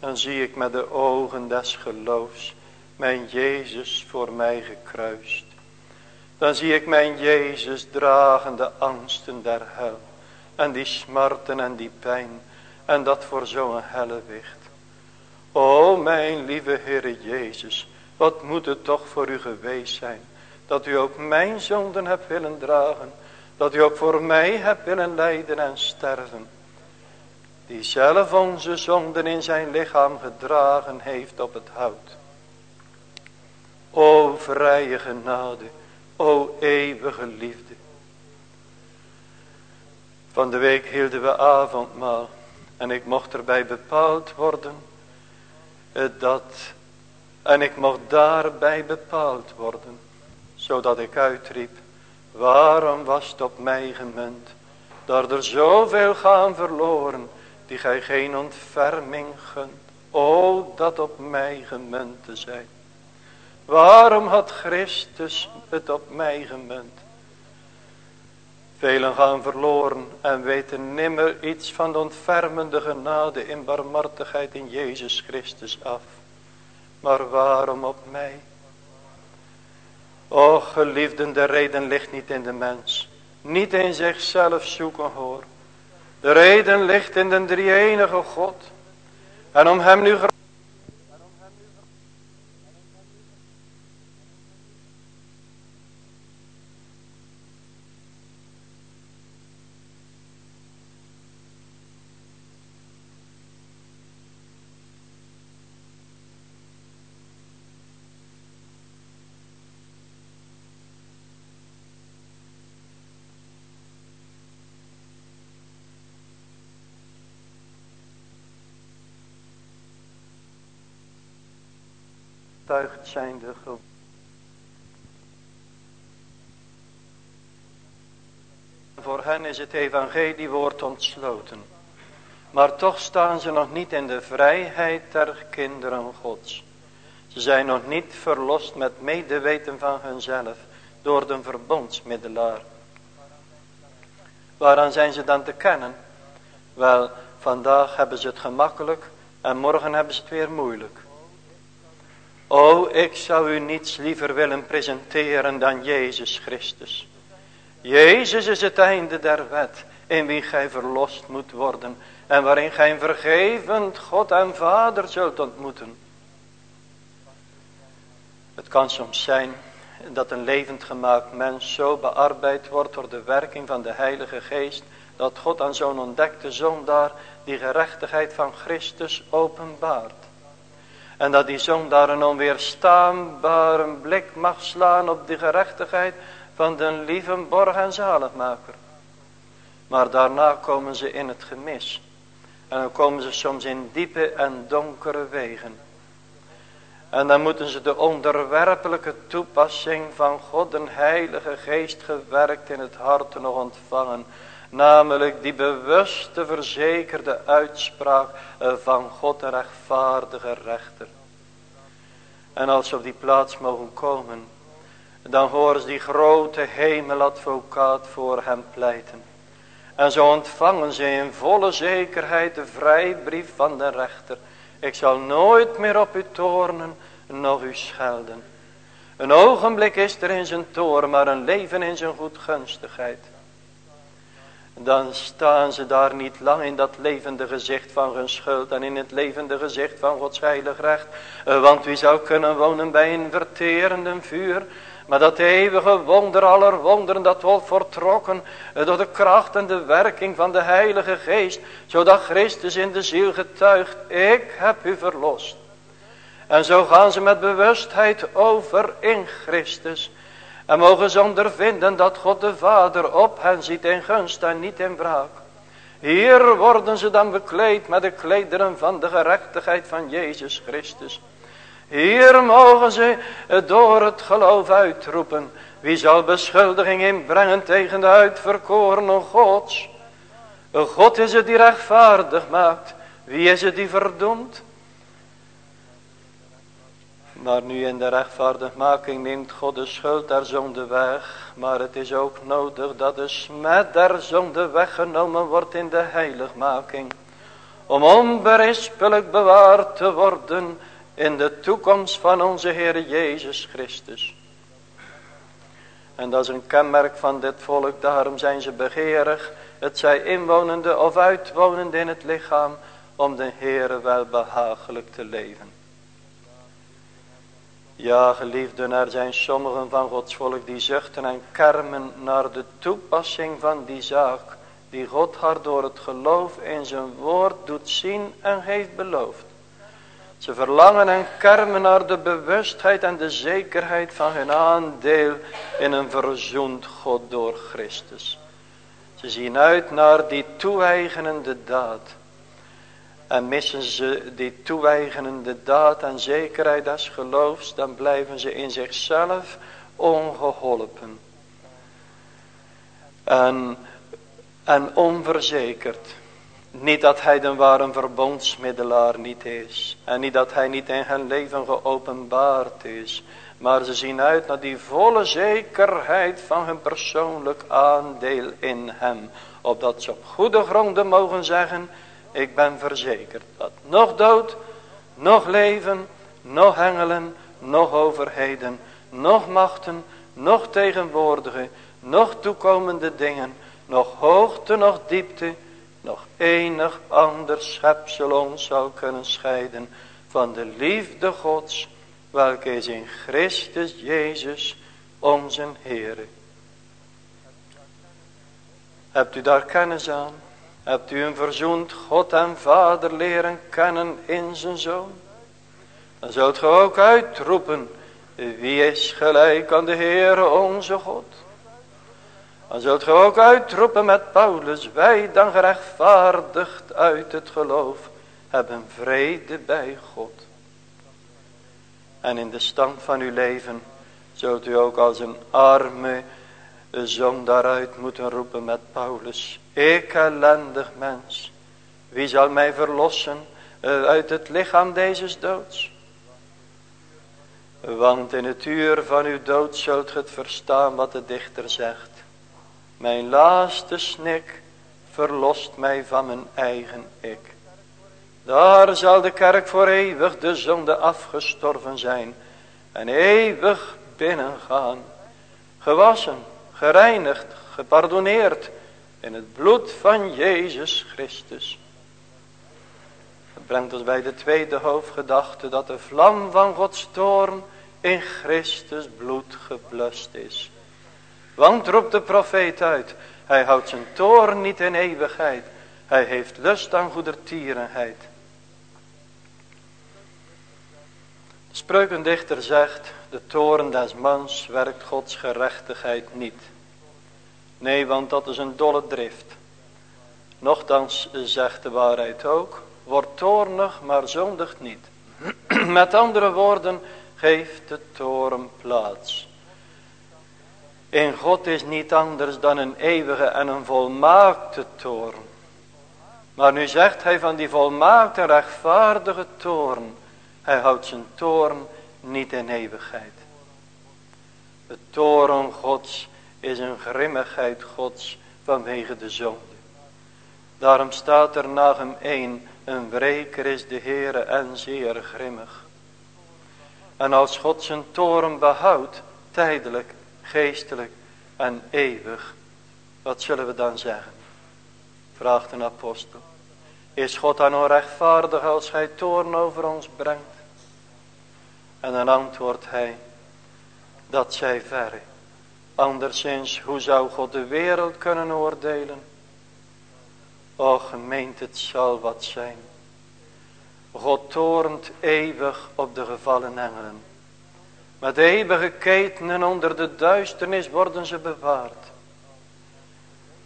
Dan zie ik met de ogen des geloofs mijn Jezus voor mij gekruist. Dan zie ik mijn Jezus dragen de angsten der hel. En die smarten en die pijn. En dat voor zo'n hellewicht. O mijn lieve Heere Jezus. Wat moet het toch voor u geweest zijn. Dat u ook mijn zonden hebt willen dragen. Dat u ook voor mij hebt willen lijden en sterven die zelf onze zonden in zijn lichaam gedragen heeft op het hout. O vrije genade, o eeuwige liefde. Van de week hielden we avondmaal en ik mocht erbij bepaald worden eh, dat, en ik mocht daarbij bepaald worden, zodat ik uitriep, waarom was het op mij gemunt, dat er zoveel gaan verloren, die gij geen ontferming gunt. O, dat op mij gemunt te zijn. Waarom had Christus het op mij gemunt? Velen gaan verloren en weten nimmer iets van de ontfermende genade in barmhartigheid in Jezus Christus af. Maar waarom op mij? O geliefden, de reden ligt niet in de mens. Niet in zichzelf zoeken hoor. De reden ligt in de drie enige God. En om hem nu zijn zijnde Voor hen is het evangeliewoord ontsloten. Maar toch staan ze nog niet in de vrijheid der kinderen gods. Ze zijn nog niet verlost met medeweten van hunzelf door de verbondsmiddelaar. Waaraan zijn ze dan te kennen? Wel, vandaag hebben ze het gemakkelijk en morgen hebben ze het weer moeilijk. O, ik zou u niets liever willen presenteren dan Jezus Christus. Jezus is het einde der wet, in wie gij verlost moet worden. En waarin gij een vergevend God en Vader zult ontmoeten. Het kan soms zijn dat een levend gemaakt mens zo bearbeid wordt door de werking van de Heilige Geest. Dat God aan zo'n ontdekte zondaar die gerechtigheid van Christus openbaart. En dat die zondaar een onweerstaanbare blik mag slaan op de gerechtigheid van de lieve borg en zaligmaker. Maar daarna komen ze in het gemis. En dan komen ze soms in diepe en donkere wegen. En dan moeten ze de onderwerpelijke toepassing van God een heilige geest gewerkt in het hart nog ontvangen. Namelijk die bewuste verzekerde uitspraak eh, van God de rechtvaardige rechter. En als ze op die plaats mogen komen. Dan horen ze die grote hemeladvocaat voor hem pleiten. En zo ontvangen ze in volle zekerheid de vrijbrief van de rechter. Ik zal nooit meer op u toornen, nog u schelden. Een ogenblik is er in zijn toren, maar een leven in zijn goedgunstigheid. Dan staan ze daar niet lang in dat levende gezicht van hun schuld en in het levende gezicht van Gods heilig recht. Eh, want wie zou kunnen wonen bij een verterende vuur, maar dat eeuwige wonder aller wonderen dat wordt vertrokken eh, door de kracht en de werking van de Heilige Geest. Zodat Christus in de ziel getuigt, ik heb u verlost. En zo gaan ze met bewustheid over in Christus. En mogen ze ondervinden dat God de Vader op hen ziet in gunst en niet in wraak. Hier worden ze dan bekleed met de klederen van de gerechtigheid van Jezus Christus. Hier mogen ze door het geloof uitroepen. Wie zal beschuldiging inbrengen tegen de uitverkorene Gods? God is het die rechtvaardig maakt. Wie is het die verdoemt? Maar nu in de rechtvaardigmaking neemt God de schuld der zonde weg. Maar het is ook nodig dat de smet der zonde weggenomen wordt in de heiligmaking. Om onberispelijk bewaard te worden in de toekomst van onze Heer Jezus Christus. En dat is een kenmerk van dit volk, daarom zijn ze begeerig, het zij inwonende of uitwonende in het lichaam, om de Heere wel behagelijk te leven. Ja, geliefden, er zijn sommigen van Gods volk die zuchten en kermen naar de toepassing van die zaak, die God haar door het geloof in zijn woord doet zien en heeft beloofd. Ze verlangen en kermen naar de bewustheid en de zekerheid van hun aandeel in een verzoend God door Christus. Ze zien uit naar die toeeigenende daad. En missen ze die toeeigenende daad en zekerheid des geloofs, dan blijven ze in zichzelf ongeholpen. En, en onverzekerd. Niet dat hij de ware verbondsmiddelaar niet is. En niet dat hij niet in hun leven geopenbaard is. Maar ze zien uit naar die volle zekerheid van hun persoonlijk aandeel in hem. Opdat ze op goede gronden mogen zeggen. Ik ben verzekerd dat nog dood, nog leven, nog engelen, nog overheden, nog machten, nog tegenwoordige, nog toekomende dingen, nog hoogte, nog diepte nog enig ander schepsel ons zou kunnen scheiden van de liefde Gods, welke is in Christus Jezus onze Heere. Hebt u daar kennis aan? Hebt u een verzoend God en Vader leren kennen in zijn Zoon? Dan zult u ook uitroepen, wie is gelijk aan de Heere onze God? Dan zult ge ook uitroepen met Paulus. Wij dan gerechtvaardigd uit het geloof. Hebben vrede bij God. En in de stand van uw leven. Zult u ook als een arme zong daaruit moeten roepen met Paulus. Ik ellendig mens. Wie zal mij verlossen eh, uit het lichaam deze doods? Want in het uur van uw dood zult ge het verstaan wat de dichter zegt. Mijn laatste snik verlost mij van mijn eigen ik. Daar zal de kerk voor eeuwig de zonde afgestorven zijn. En eeuwig binnengaan. Gewassen, gereinigd, gepardoneerd in het bloed van Jezus Christus. Dat brengt ons bij de tweede hoofdgedachte dat de vlam van Gods toorn in Christus bloed geblust is. Want roept de profeet uit, hij houdt zijn toorn niet in eeuwigheid. Hij heeft lust aan goedertierenheid. De spreukendichter zegt, de toorn des mans werkt Gods gerechtigheid niet. Nee, want dat is een dolle drift. Nochtans zegt de waarheid ook, wordt toornig, maar zondigt niet. Met andere woorden, geeft de toren plaats. In God is niet anders dan een eeuwige en een volmaakte toren. Maar nu zegt hij van die volmaakte rechtvaardige toren. Hij houdt zijn toren niet in eeuwigheid. De toren gods is een grimmigheid gods vanwege de zonde. Daarom staat er na hem één, een wreker is de Heere en zeer grimmig. En als God zijn toren behoudt, tijdelijk, geestelijk en eeuwig, wat zullen we dan zeggen? Vraagt een apostel. Is God dan onrechtvaardig als hij toorn over ons brengt? En dan antwoordt hij, dat zij verre. Anderszins, hoe zou God de wereld kunnen oordelen? O gemeent, het zal wat zijn. God toornt eeuwig op de gevallen engelen. Met eeuwige ketenen onder de duisternis worden ze bewaard.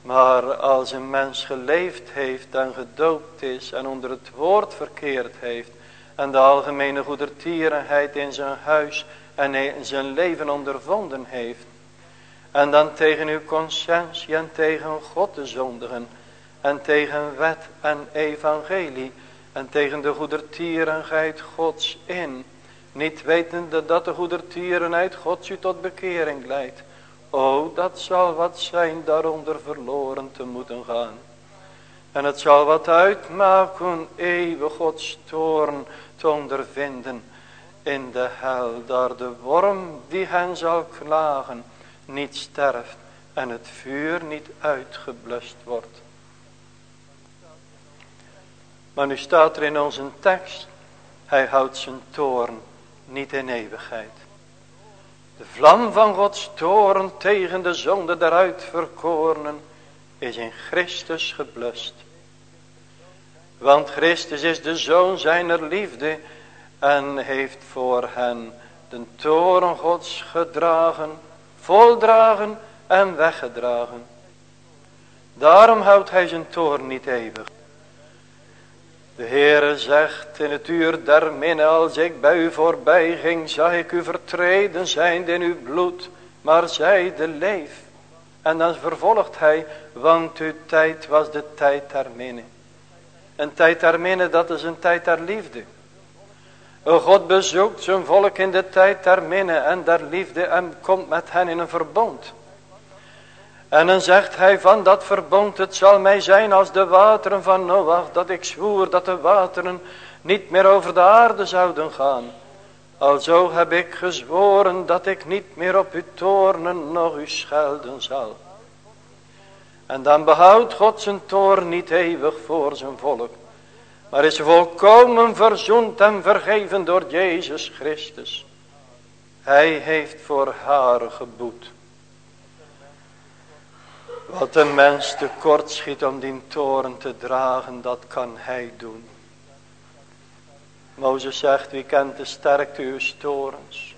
Maar als een mens geleefd heeft en gedoopt is en onder het woord verkeerd heeft en de algemene goedertierenheid in zijn huis en in zijn leven ondervonden heeft en dan tegen uw conscientie en tegen God te zondigen en tegen wet en evangelie. En tegen de goedertierenheid Gods in, niet wetende dat de goedertierenheid Gods u tot bekering leidt. O, dat zal wat zijn daaronder verloren te moeten gaan. En het zal wat uitmaken eeuwig Gods toorn te ondervinden. In de hel, daar de worm die hen zal klagen niet sterft en het vuur niet uitgeblust wordt. Maar nu staat er in onze tekst, hij houdt zijn toorn niet in eeuwigheid. De vlam van Gods toorn tegen de zonde der uitverkorenen is in Christus geblust. Want Christus is de zoon zijner liefde en heeft voor hen de toren Gods gedragen, voldragen en weggedragen. Daarom houdt hij zijn toorn niet eeuwig. De Heere zegt in het uur der minne, als ik bij u voorbij ging, zag ik u vertreden zijn in uw bloed, maar zij de leef. En dan vervolgt hij, want uw tijd was de tijd der minne. Een tijd der minne, dat is een tijd der liefde. God bezoekt zijn volk in de tijd der minne en der liefde en komt met hen in een verbond. En dan zegt hij van dat verbond, het zal mij zijn als de wateren van Noach, dat ik zwoer dat de wateren niet meer over de aarde zouden gaan. Alzo heb ik gezworen dat ik niet meer op uw toornen nog u schelden zal. En dan behoudt God zijn toorn niet eeuwig voor zijn volk. Maar is volkomen verzoend en vergeven door Jezus Christus. Hij heeft voor haar geboet. Wat een mens tekort schiet om die toren te dragen, dat kan hij doen. Mozes zegt, wie kent de sterkte uw torens?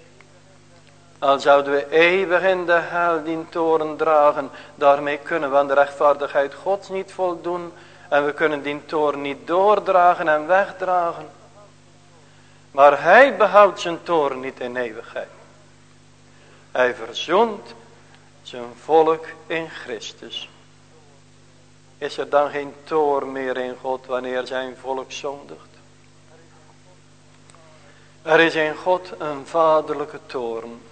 Al zouden we eeuwig in de hel die toren dragen, daarmee kunnen we aan de rechtvaardigheid Gods niet voldoen. En we kunnen die toren niet doordragen en wegdragen. Maar hij behoudt zijn toren niet in eeuwigheid. Hij verzoent zijn volk in Christus. Is er dan geen toor meer in God wanneer zijn volk zondigt? Er is in God een vaderlijke toorn.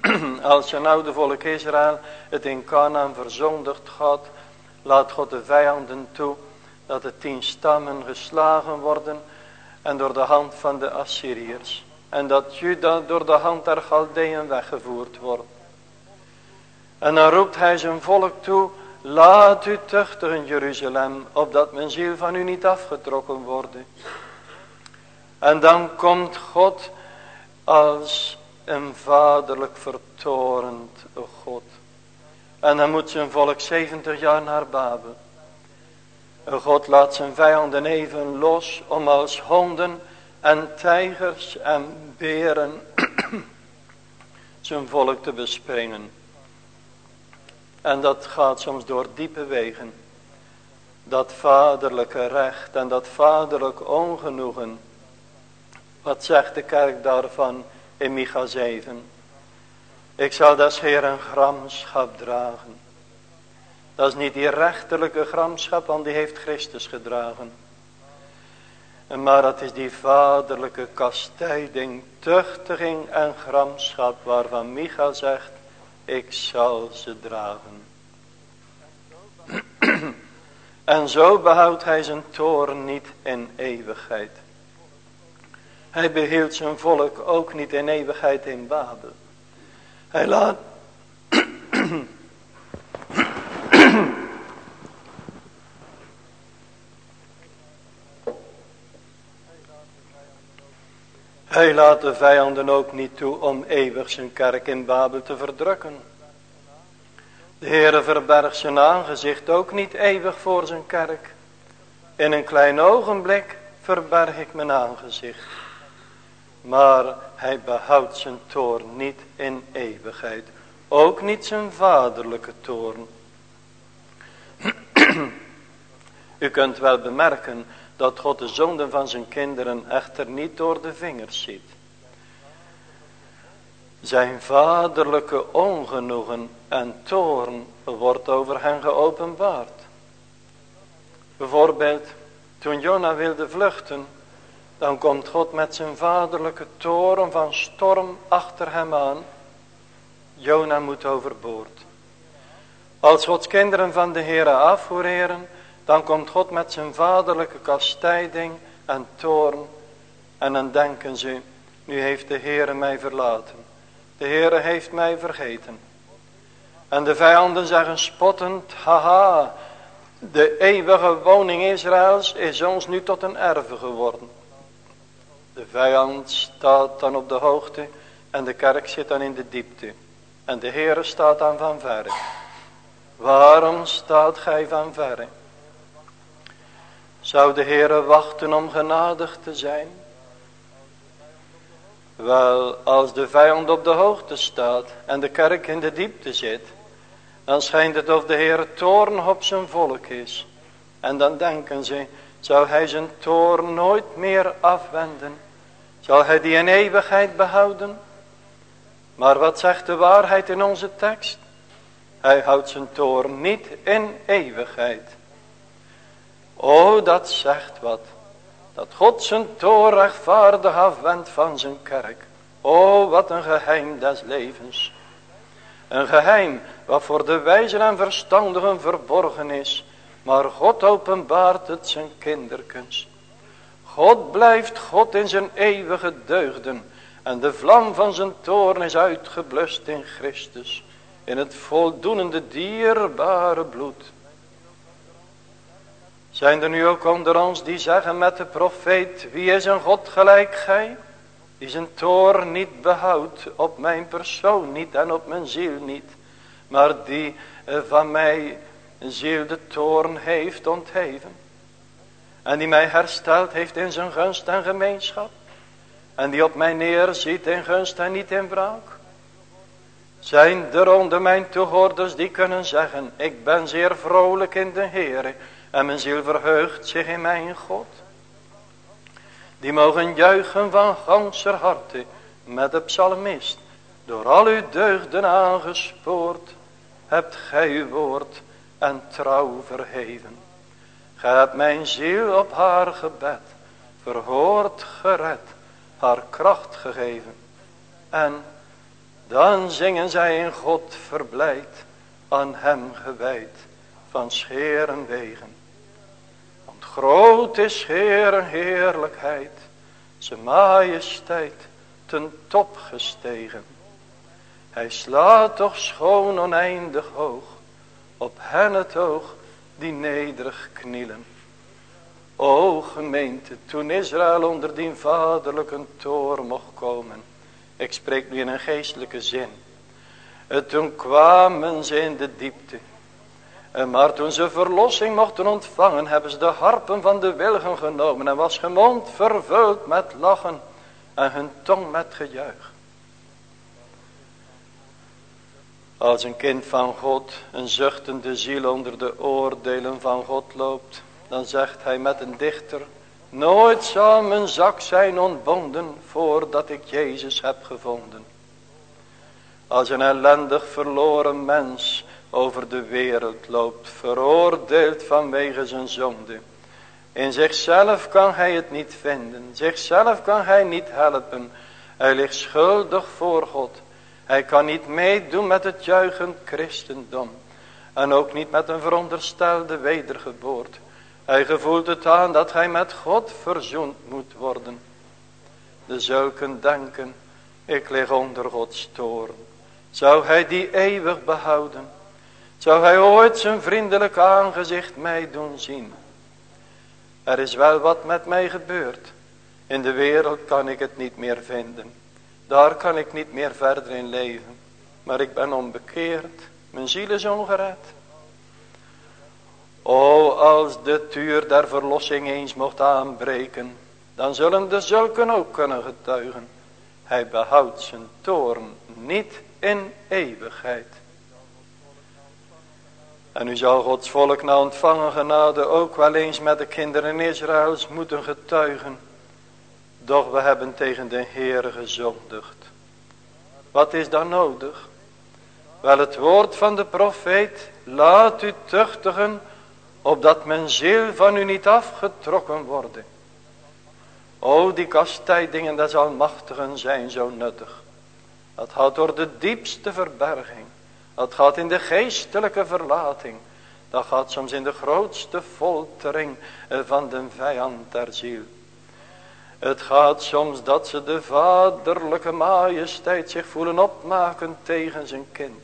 Als je nou de volk Israël het in Canaan verzondigd gaat, laat God de vijanden toe dat de tien stammen geslagen worden en door de hand van de Assyriërs. En dat Juda door de hand der Galdeën weggevoerd wordt. En dan roept hij zijn volk toe, laat u tuchtigen Jeruzalem, opdat mijn ziel van u niet afgetrokken worden. En dan komt God als een vaderlijk vertorend God. En dan moet zijn volk 70 jaar naar Babel. God laat zijn vijanden even los om als honden en tijgers en beren zijn volk te bespringen. En dat gaat soms door diepe wegen. Dat vaderlijke recht en dat vaderlijk ongenoegen. Wat zegt de kerk daarvan in Micha 7? Ik zal des Heer een gramschap dragen. Dat is niet die rechterlijke gramschap, want die heeft Christus gedragen. Maar dat is die vaderlijke kastijding, tuchtiging en gramschap waarvan Micha zegt, ik zal ze dragen. en zo behoudt hij zijn toren niet in eeuwigheid. Hij behield zijn volk ook niet in eeuwigheid in Babel. Hij laat... Hij laat de vijanden ook niet toe om eeuwig zijn kerk in Babel te verdrukken. De Heere verbergt zijn aangezicht ook niet eeuwig voor zijn kerk. In een klein ogenblik verberg ik mijn aangezicht. Maar hij behoudt zijn toorn niet in eeuwigheid. Ook niet zijn vaderlijke toorn. U kunt wel bemerken dat God de zonden van zijn kinderen echter niet door de vingers ziet. Zijn vaderlijke ongenoegen en toorn wordt over hen geopenbaard. Bijvoorbeeld, toen Jona wilde vluchten, dan komt God met zijn vaderlijke toren van storm achter hem aan. Jona moet overboord. Als Gods kinderen van de Heere afvoeren, dan komt God met zijn vaderlijke kastijding en toorn. En dan denken ze, nu heeft de Heere mij verlaten. De Heere heeft mij vergeten. En de vijanden zeggen spottend, haha, de eeuwige woning Israëls is ons nu tot een erve geworden. De vijand staat dan op de hoogte en de kerk zit dan in de diepte. En de Heere staat dan van verre. Waarom staat gij van verre? Zou de Heere wachten om genadig te zijn? Wel, als de vijand op de hoogte staat en de kerk in de diepte zit, dan schijnt het of de Heer toorn op zijn volk is. En dan denken ze, zou hij zijn toorn nooit meer afwenden? Zal hij die in eeuwigheid behouden? Maar wat zegt de waarheid in onze tekst? Hij houdt zijn toorn niet in eeuwigheid. O, dat zegt wat. Dat God zijn toorn rechtvaardig afwendt van zijn kerk. O, wat een geheim des levens. Een geheim wat voor de wijzen en verstandigen verborgen is. Maar God openbaart het zijn kinderkens. God blijft God in zijn eeuwige deugden. En de vlam van zijn toorn is uitgeblust in Christus. In het voldoende dierbare bloed. Zijn er nu ook onder ons die zeggen met de profeet. Wie is een God gelijk gij? Die zijn toorn niet behoudt. Op mijn persoon niet en op mijn ziel niet. Maar die eh, van mij ziel de toorn heeft ontheven. En die mij hersteld heeft in zijn gunst en gemeenschap. En die op mij neerziet in gunst en niet in wraak. Zijn er onder mijn toehoorders die kunnen zeggen. Ik ben zeer vrolijk in de Heer. En mijn ziel verheugt zich in mijn God. Die mogen juichen van ganser harte. Met de psalmist. Door al uw deugden aangespoord. Hebt gij uw woord en trouw verheven. Gij hebt mijn ziel op haar gebed, verhoord, gered, haar kracht gegeven. En dan zingen zij in God verblijd, aan hem gewijd, van scheren wegen. Groot is Heer heerlijkheid, zijn majesteit ten top gestegen. Hij slaat toch schoon oneindig hoog, op hen het oog die nederig knielen. O gemeente, toen Israël onder die vaderlijke toren mocht komen. Ik spreek nu in een geestelijke zin. Toen kwamen ze in de diepte. Maar toen ze verlossing mochten ontvangen, hebben ze de harpen van de wilgen genomen en was gemond vervuld met lachen en hun tong met gejuich. Als een kind van God een zuchtende ziel onder de oordelen van God loopt, dan zegt hij met een dichter, nooit zal mijn zak zijn ontbonden voordat ik Jezus heb gevonden. Als een ellendig verloren mens over de wereld loopt, veroordeeld vanwege zijn zonde. In zichzelf kan hij het niet vinden, zichzelf kan hij niet helpen. Hij ligt schuldig voor God. Hij kan niet meedoen met het juichend christendom. En ook niet met een veronderstelde wedergeboorte. Hij gevoelt het aan dat hij met God verzoend moet worden. De zulken denken, ik lig onder Gods toren. Zou hij die eeuwig behouden? Zou hij ooit zijn vriendelijk aangezicht mij doen zien? Er is wel wat met mij gebeurd. In de wereld kan ik het niet meer vinden. Daar kan ik niet meer verder in leven. Maar ik ben onbekeerd. Mijn ziel is ongered. O, als de tuur der verlossing eens mocht aanbreken. Dan zullen de zulken ook kunnen getuigen. Hij behoudt zijn toorn niet in eeuwigheid. En u zal Gods volk na ontvangen genade ook wel eens met de kinderen Israëls moeten getuigen. Doch we hebben tegen de Heer gezondigd. Wat is dan nodig? Wel het woord van de profeet, laat u tuchtigen, opdat mijn ziel van u niet afgetrokken worden. O, die kastijdingen des Almachtigen zijn zo nuttig. Dat gaat door de diepste verberging. Dat gaat in de geestelijke verlating. Dat gaat soms in de grootste foltering van de vijand der ziel. Het gaat soms dat ze de vaderlijke majesteit zich voelen opmaken tegen zijn kind.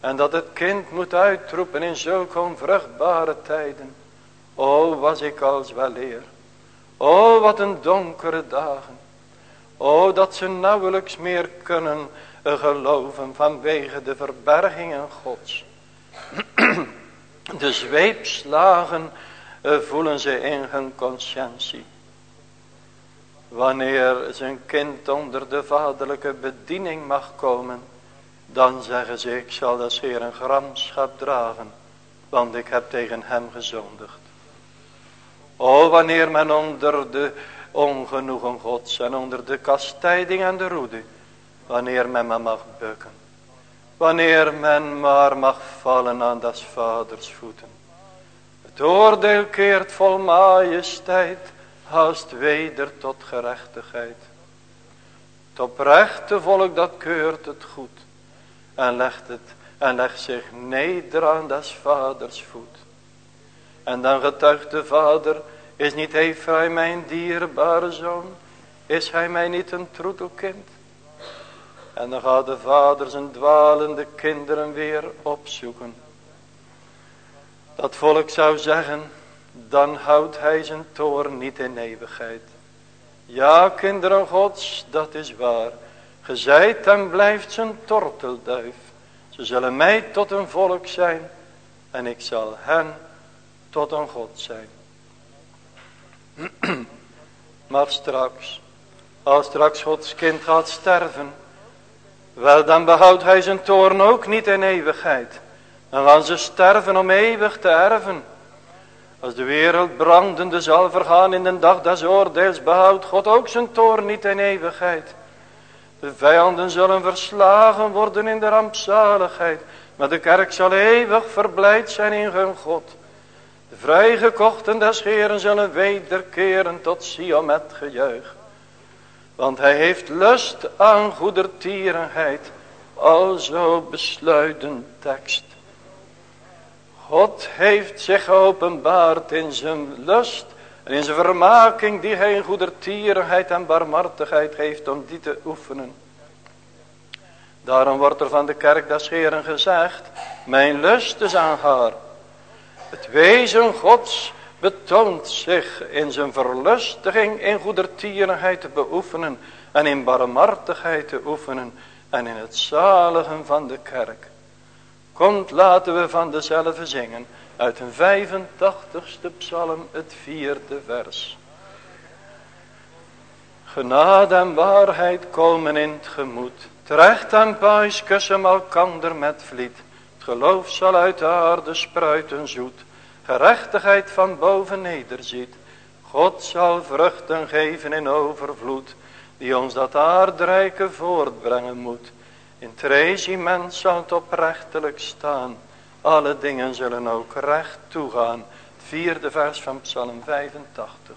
En dat het kind moet uitroepen in zulke onvruchtbare tijden. O was ik als wel leer. O wat een donkere dagen. O dat ze nauwelijks meer kunnen geloven vanwege de verbergingen gods. De zweepslagen eh, voelen ze in hun conscientie. Wanneer zijn kind onder de vaderlijke bediening mag komen. Dan zeggen ze ik zal als Heer een gramschap dragen. Want ik heb tegen hem gezondigd. O wanneer men onder de ongenoegen gods en onder de kastijding en de roede. Wanneer men maar mag bukken. Wanneer men maar mag vallen aan des vaders voeten. Het oordeel keert vol majesteit haast weder tot gerechtigheid. Het oprechte volk dat keurt het goed en legt het en legt zich neder aan des vaders voet. En dan getuigt de vader, is niet Ephraim mijn dierbare zoon? Is hij mij niet een troetelkind? En dan gaat de vader zijn dwalende kinderen weer opzoeken. Dat volk zou zeggen, dan houdt hij zijn toorn niet in eeuwigheid. Ja, kinderen gods, dat is waar. Gezijt en blijft zijn tortelduif. Ze zullen mij tot een volk zijn en ik zal hen tot een God zijn. maar straks, als straks Gods kind gaat sterven, wel dan behoudt hij zijn toorn ook niet in eeuwigheid. Dan gaan ze sterven om eeuwig te erven. Als de wereld brandende zal vergaan in de dag des oordeels, behoudt God ook zijn toorn niet in eeuwigheid. De vijanden zullen verslagen worden in de rampzaligheid, maar de kerk zal eeuwig verblijd zijn in hun God. De vrijgekochten des Heeren zullen wederkeren tot Sion met gejuich. Want hij heeft lust aan goedertierenheid, alzo besluiten tekst. God heeft zich geopenbaard in zijn lust En in zijn vermaking die hij in goedertierenheid en barmhartigheid heeft om die te oefenen. Daarom wordt er van de kerk des Heren gezegd, mijn lust is aan haar. Het wezen gods betoont zich in zijn verlustiging in goedertierenheid te beoefenen en in barmhartigheid te oefenen en in het zaligen van de kerk. Komt laten we van dezelfde zingen uit een 85ste psalm het vierde vers. Genade en waarheid komen in het gemoed. Terecht en pijs kussen malkander met vliet. Het geloof zal uit de aarde spruiten zoet. Gerechtigheid van boven nederziet. God zal vruchten geven in overvloed. Die ons dat aardrijke voortbrengen moet. In het mens zal het oprechtelijk staan. Alle dingen zullen ook recht toegaan. Het vierde vers van Psalm 85.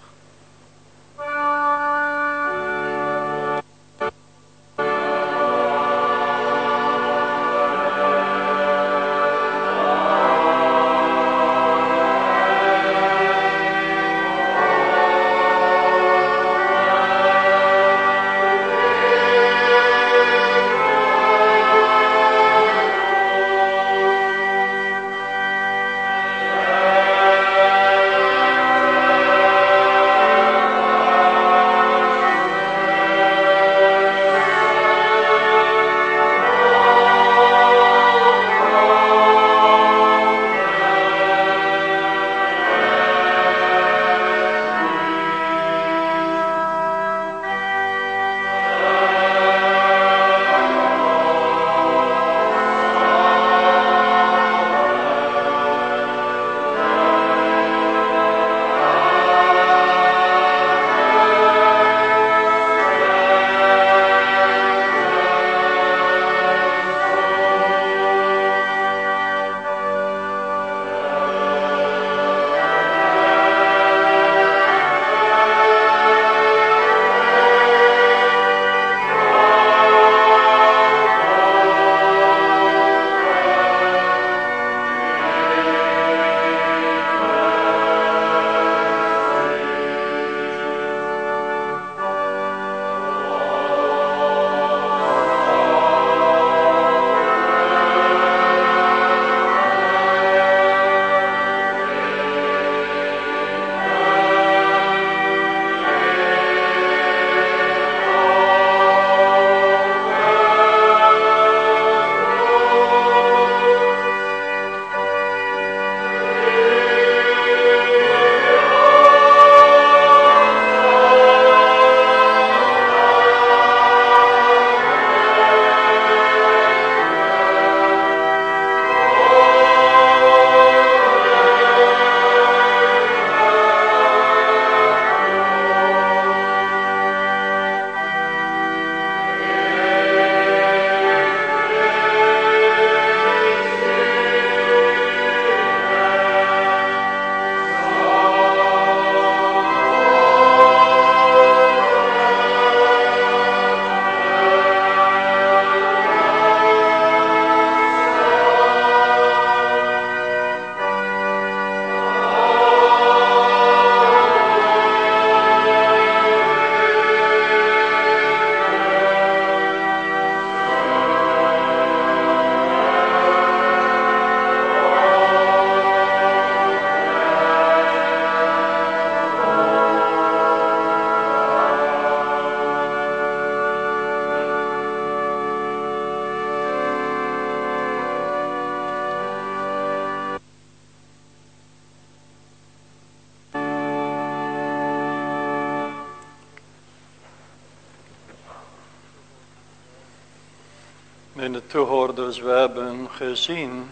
Gezien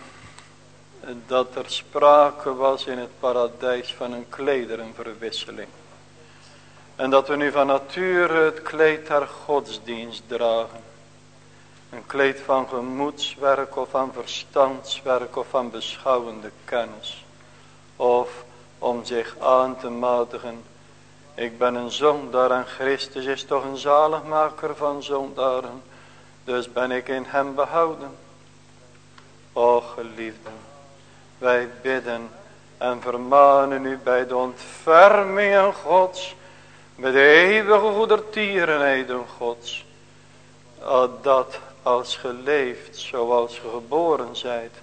dat er sprake was in het paradijs van een klederenverwisseling. En dat we nu van nature het kleed der godsdienst dragen. Een kleed van gemoedswerk of van verstandswerk of van beschouwende kennis. Of om zich aan te matigen. Ik ben een zondaar en Christus is toch een zaligmaker van zondaren. Dus ben ik in hem behouden. Geliefden, wij bidden En vermanen u bij de ontfermingen gods. Met de eeuwige goedertierenheden gods. Dat als geleefd zoals ge geboren zijt.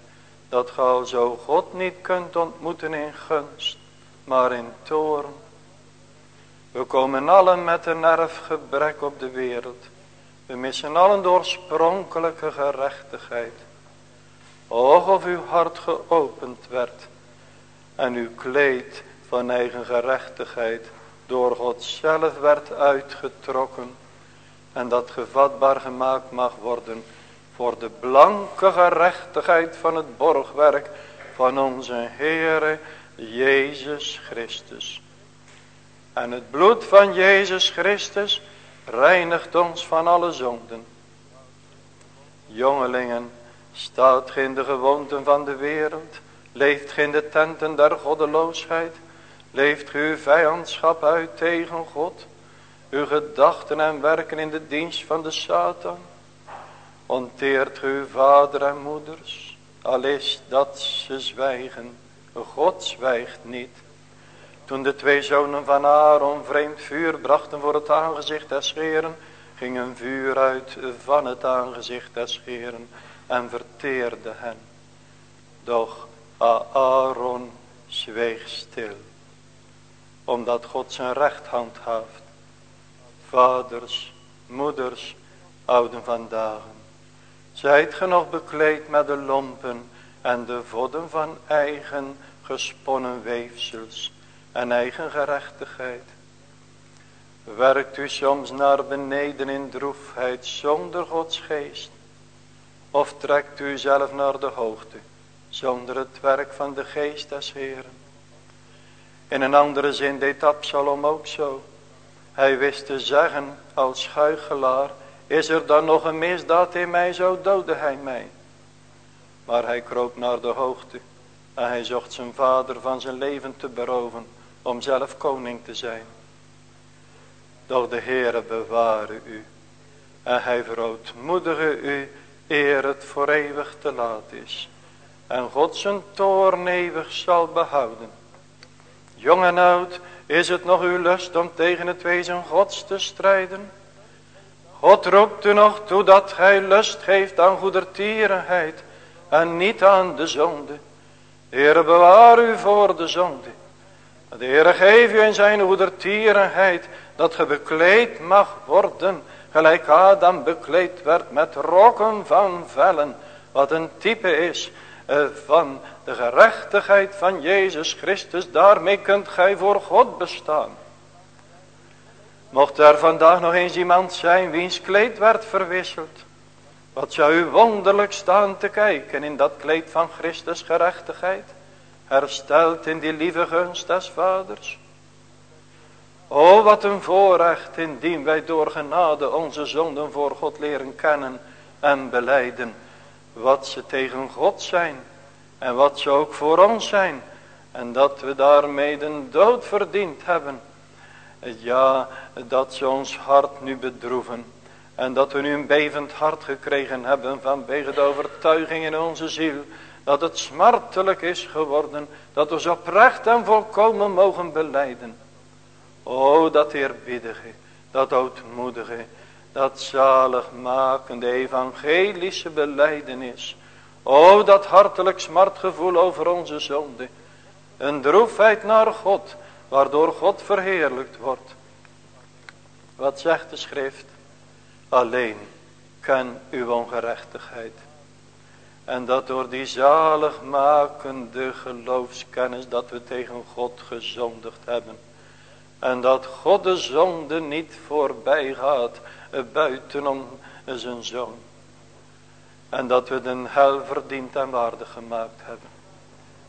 Dat al zo God niet kunt ontmoeten in gunst. Maar in toorn. We komen allen met een erfgebrek op de wereld. We missen allen de oorspronkelijke gerechtigheid. Och of uw hart geopend werd. En uw kleed van eigen gerechtigheid door God zelf werd uitgetrokken. En dat gevatbaar gemaakt mag worden voor de blanke gerechtigheid van het borgwerk van onze Heere Jezus Christus. En het bloed van Jezus Christus reinigt ons van alle zonden. Jongelingen, staat ge in de gewoonten van de wereld, leeft ge in de tenten der goddeloosheid, leeft ge uw vijandschap uit tegen God, uw gedachten en werken in de dienst van de Satan, onteert uw vader en moeders, al is dat ze zwijgen, God zwijgt niet. Toen de twee zonen van Aaron vreemd vuur brachten voor het aangezicht des Heren, ging een vuur uit van het aangezicht des Heren en verteerde hen. Doch Aaron zweeg stil, omdat God zijn recht handhaaft. Vaders, moeders, ouden vandaag, zijt ge nog bekleed met de lompen en de vodden van eigen gesponnen weefsels en eigen gerechtigheid. Werkt u soms naar beneden in droefheid zonder Gods geest? Of trekt u zelf naar de hoogte zonder het werk van de geest des Heren? In een andere zin deed Absalom ook zo. Hij wist te zeggen als schuigelaar, is er dan nog een misdaad in mij, zo doodde hij mij. Maar hij kroop naar de hoogte en hij zocht zijn vader van zijn leven te beroven om zelf koning te zijn. Doch de Heere beware u en hij verootmoedige u eer het voor eeuwig te laat is. En God zijn toorn eeuwig zal behouden. Jong en oud, is het nog uw lust om tegen het wezen gods te strijden? God roept u nog toe dat gij lust geeft aan goedertierenheid en niet aan de zonde. Heere bewaar u voor de zonde. De Heere geef u in zijn goedertierenheid dat ge bekleed mag worden gelijk Adam bekleed werd met rokken van vellen, wat een type is eh, van de gerechtigheid van Jezus Christus, daarmee kunt gij voor God bestaan. Mocht er vandaag nog eens iemand zijn wiens kleed werd verwisseld, wat zou u wonderlijk staan te kijken in dat kleed van Christus gerechtigheid, hersteld in die lieve gunst des vaders. O wat een voorrecht indien wij door genade onze zonden voor God leren kennen en beleiden. Wat ze tegen God zijn en wat ze ook voor ons zijn. En dat we daarmee de dood verdiend hebben. Ja, dat ze ons hart nu bedroeven. En dat we nu een bevend hart gekregen hebben vanwege de overtuiging in onze ziel. Dat het smartelijk is geworden. Dat we zo oprecht en volkomen mogen beleiden. O dat eerbiedige, dat ootmoedige, dat zaligmakende evangelische beleidenis. O dat hartelijk smartgevoel over onze zonde. Een droefheid naar God, waardoor God verheerlijkt wordt. Wat zegt de schrift? Alleen ken uw ongerechtigheid. En dat door die zaligmakende geloofskennis dat we tegen God gezondigd hebben en dat God de zonde niet voorbij gaat buitenom zijn zoon. En dat we de hel verdiend en waardig gemaakt hebben.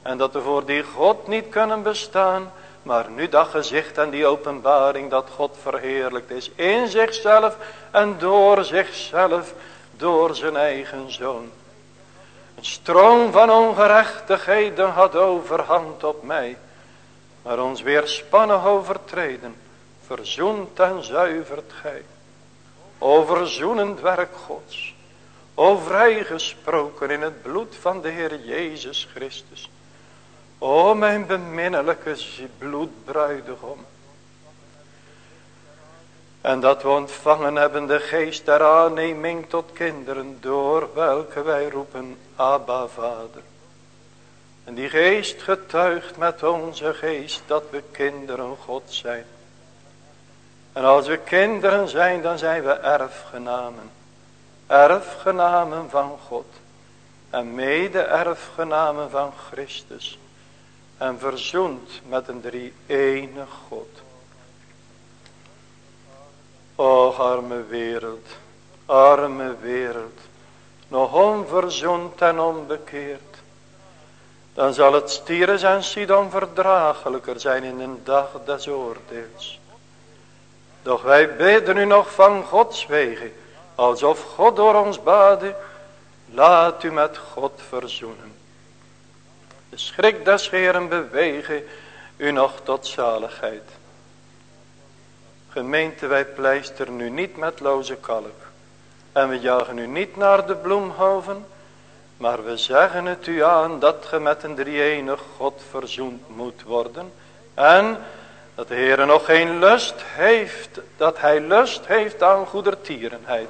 En dat we voor die God niet kunnen bestaan. Maar nu dat gezicht en die openbaring dat God verheerlijkt is. In zichzelf en door zichzelf. Door zijn eigen zoon. Een stroom van ongerechtigheden had overhand op mij maar ons weerspannig overtreden, verzoent en zuivert gij. O verzoenend werk Gods, o vrijgesproken in het bloed van de Heer Jezus Christus. O mijn beminnelijke bloedbruidegom. En dat we ontvangen hebben de geest der aanneming tot kinderen, door welke wij roepen, Abba Vader. En die geest getuigt met onze geest dat we kinderen God zijn. En als we kinderen zijn, dan zijn we erfgenamen. Erfgenamen van God. En mede erfgenamen van Christus. En verzoend met een drie enig God. O arme wereld, arme wereld, nog onverzoend en onbekeerd. Dan zal het stieren en Sidon verdraaglijker zijn in een dag des oordeels. Doch wij bidden u nog van Gods wegen, alsof God door ons bade, laat u met God verzoenen. De schrik des Heeren bewegen u nog tot zaligheid. Gemeente, wij pleisteren nu niet met loze kalk. En we jagen u niet naar de bloemhoven. Maar we zeggen het u aan dat ge met een drie-enig God verzoend moet worden. En dat de Heer nog geen lust heeft, dat hij lust heeft aan goedertierenheid.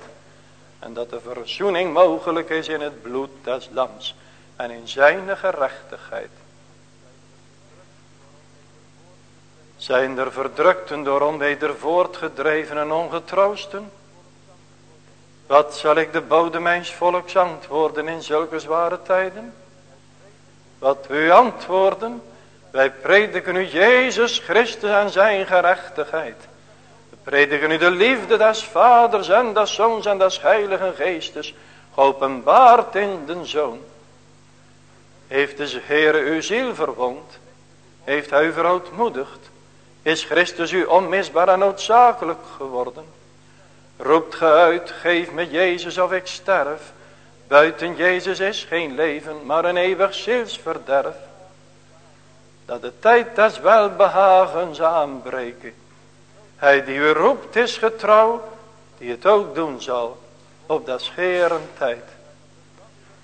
En dat de verzoening mogelijk is in het bloed des lams en in zijn gerechtigheid. Zijn er verdrukten door onweder voortgedreven en ongetroosten? Wat zal ik de bode mijns volks antwoorden in zulke zware tijden? Wat u antwoorden? Wij prediken u Jezus Christus en zijn gerechtigheid. We prediken u de liefde des Vaders en des Zoons en des Heiligen Geestes, geopenbaard in den Zoon. Heeft de Heere uw ziel verwond? Heeft hij u verootmoedigd? Is Christus u onmisbaar en noodzakelijk geworden? Roept ge uit, geef me Jezus of ik sterf. Buiten Jezus is geen leven, maar een eeuwig zielsverderf. Dat de tijd des welbehagens aanbreken. Hij die u roept is getrouw, die het ook doen zal, op des Heeren tijd.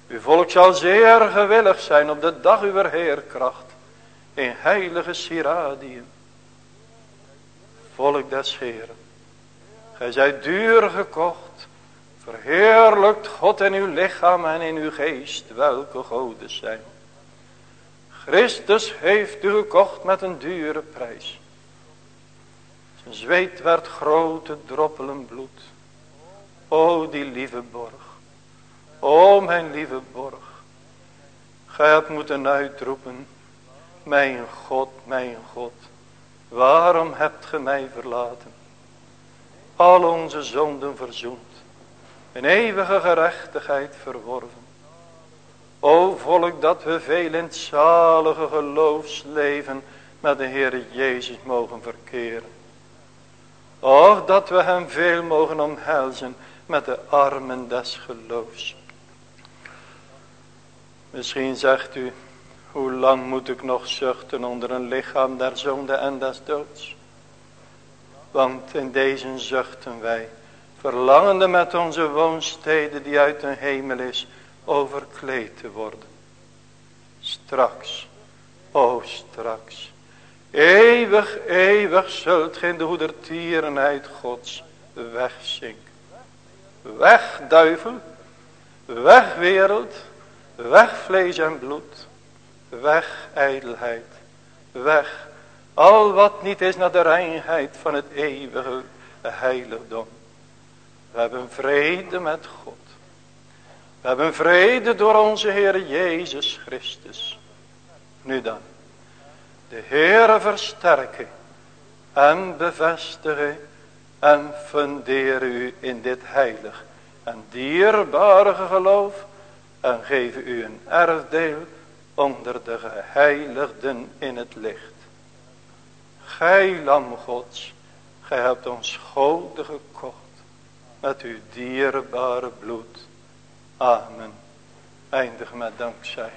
Uw volk zal zeer gewillig zijn op de dag uw heerkracht, in heilige Siradium volk des Heeren. Gij zijt duur gekocht, verheerlijkt God in uw lichaam en in uw geest, welke goden zijn. Christus heeft u gekocht met een dure prijs. Zijn zweet werd grote droppelen bloed. O die lieve borg. O mijn lieve borg. Gij hebt moeten uitroepen. Mijn God, mijn God. Waarom hebt ge mij verlaten? Al onze zonden verzoend. Een eeuwige gerechtigheid verworven. O volk dat we veel in het zalige geloofsleven met de Heer Jezus mogen verkeren. Och dat we hem veel mogen omhelzen met de armen des geloofs. Misschien zegt u, hoe lang moet ik nog zuchten onder een lichaam der zonde en des doods? Want in deze zuchten wij, verlangende met onze woonsteden die uit de hemel is, overkleed te worden. Straks, o straks, eeuwig, eeuwig zult gij de hoedertierenheid gods wegzinken. Weg duivel, weg wereld, weg vlees en bloed Weg ijdelheid. Weg al wat niet is naar de reinheid van het eeuwige heiligdom. We hebben vrede met God. We hebben vrede door onze Heer Jezus Christus. Nu dan. De Heere versterken en bevestigen en funderen u in dit heilig en dierbare geloof en geven u een erfdeel onder de geheiligden in het licht. Gij lam gods, gij hebt ons goden gekocht met uw dierbare bloed. Amen. Eindig met dankzij.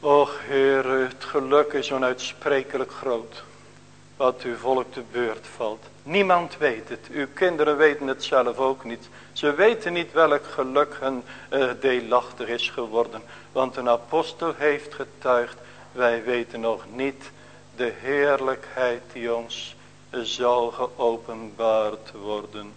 Och Heer, het geluk is onuitsprekelijk groot. Wat uw volk te beurt valt. Niemand weet het. Uw kinderen weten het zelf ook niet. Ze weten niet welk geluk hun uh, deelachtig is geworden. Want een apostel heeft getuigd. Wij weten nog niet de heerlijkheid die ons zal geopenbaard worden.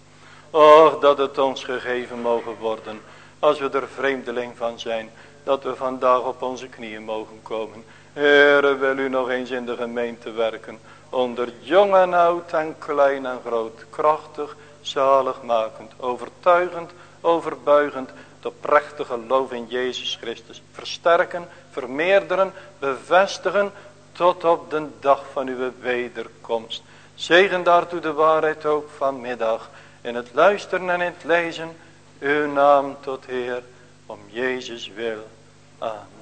Och, dat het ons gegeven mogen worden. Als we er vreemdeling van zijn. Dat we vandaag op onze knieën mogen komen. Heere, wil u nog eens in de gemeente werken. Onder jong en oud en klein en groot. Krachtig, zaligmakend, overtuigend, overbuigend. De prachtige geloof in Jezus Christus. Versterken, vermeerderen, bevestigen. Tot op de dag van uw wederkomst. Zegen daartoe de waarheid ook vanmiddag. In het luisteren en in het lezen. Uw naam tot Heer. Om Jezus wil. Amen.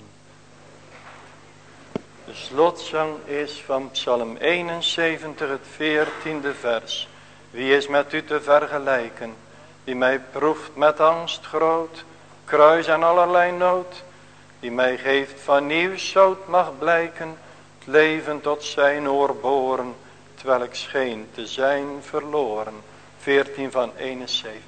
De slotzang is van Psalm 71, het 14e vers. Wie is met u te vergelijken, die mij proeft met angst groot, kruis en allerlei nood, die mij geeft van nieuw zout mag blijken, het leven tot zijn oor boren, terwijl ik scheen te zijn verloren. 14 van 71.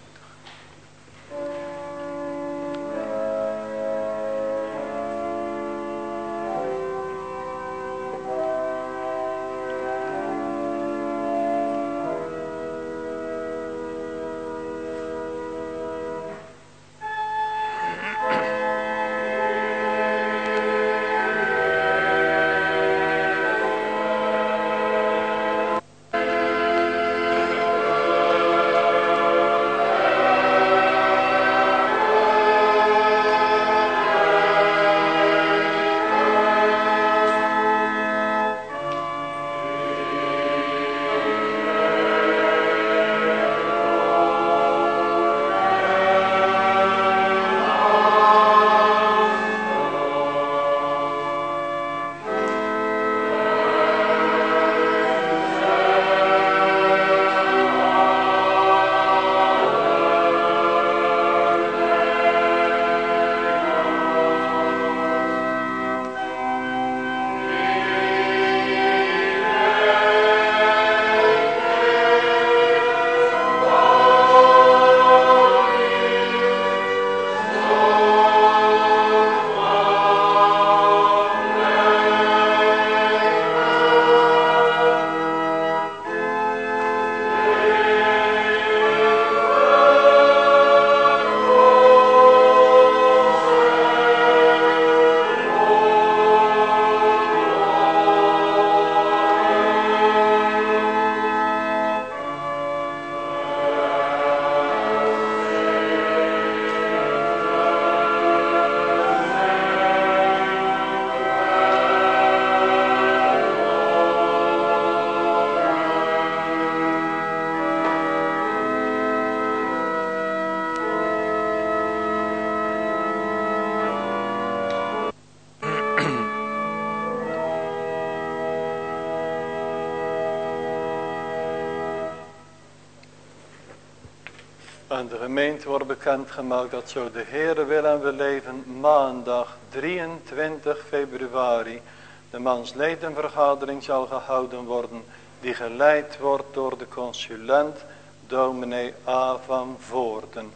Bekendgemaakt dat zo de Heere wil en we leven maandag 23 februari de mansledenvergadering zal gehouden worden die geleid wordt door de consulent dominee A. van Voorden.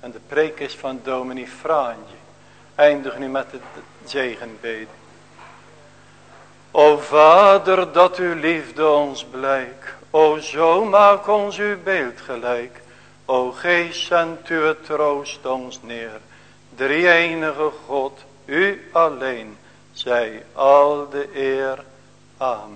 En de preek is van dominee Fraanje. Eindig nu met het zegenbeden. O Vader, dat uw liefde ons blijk. O zo maak ons uw beeld gelijk. Geest, zend u het troost ons neer. Drie enige God, u alleen, zij al de eer. Amen.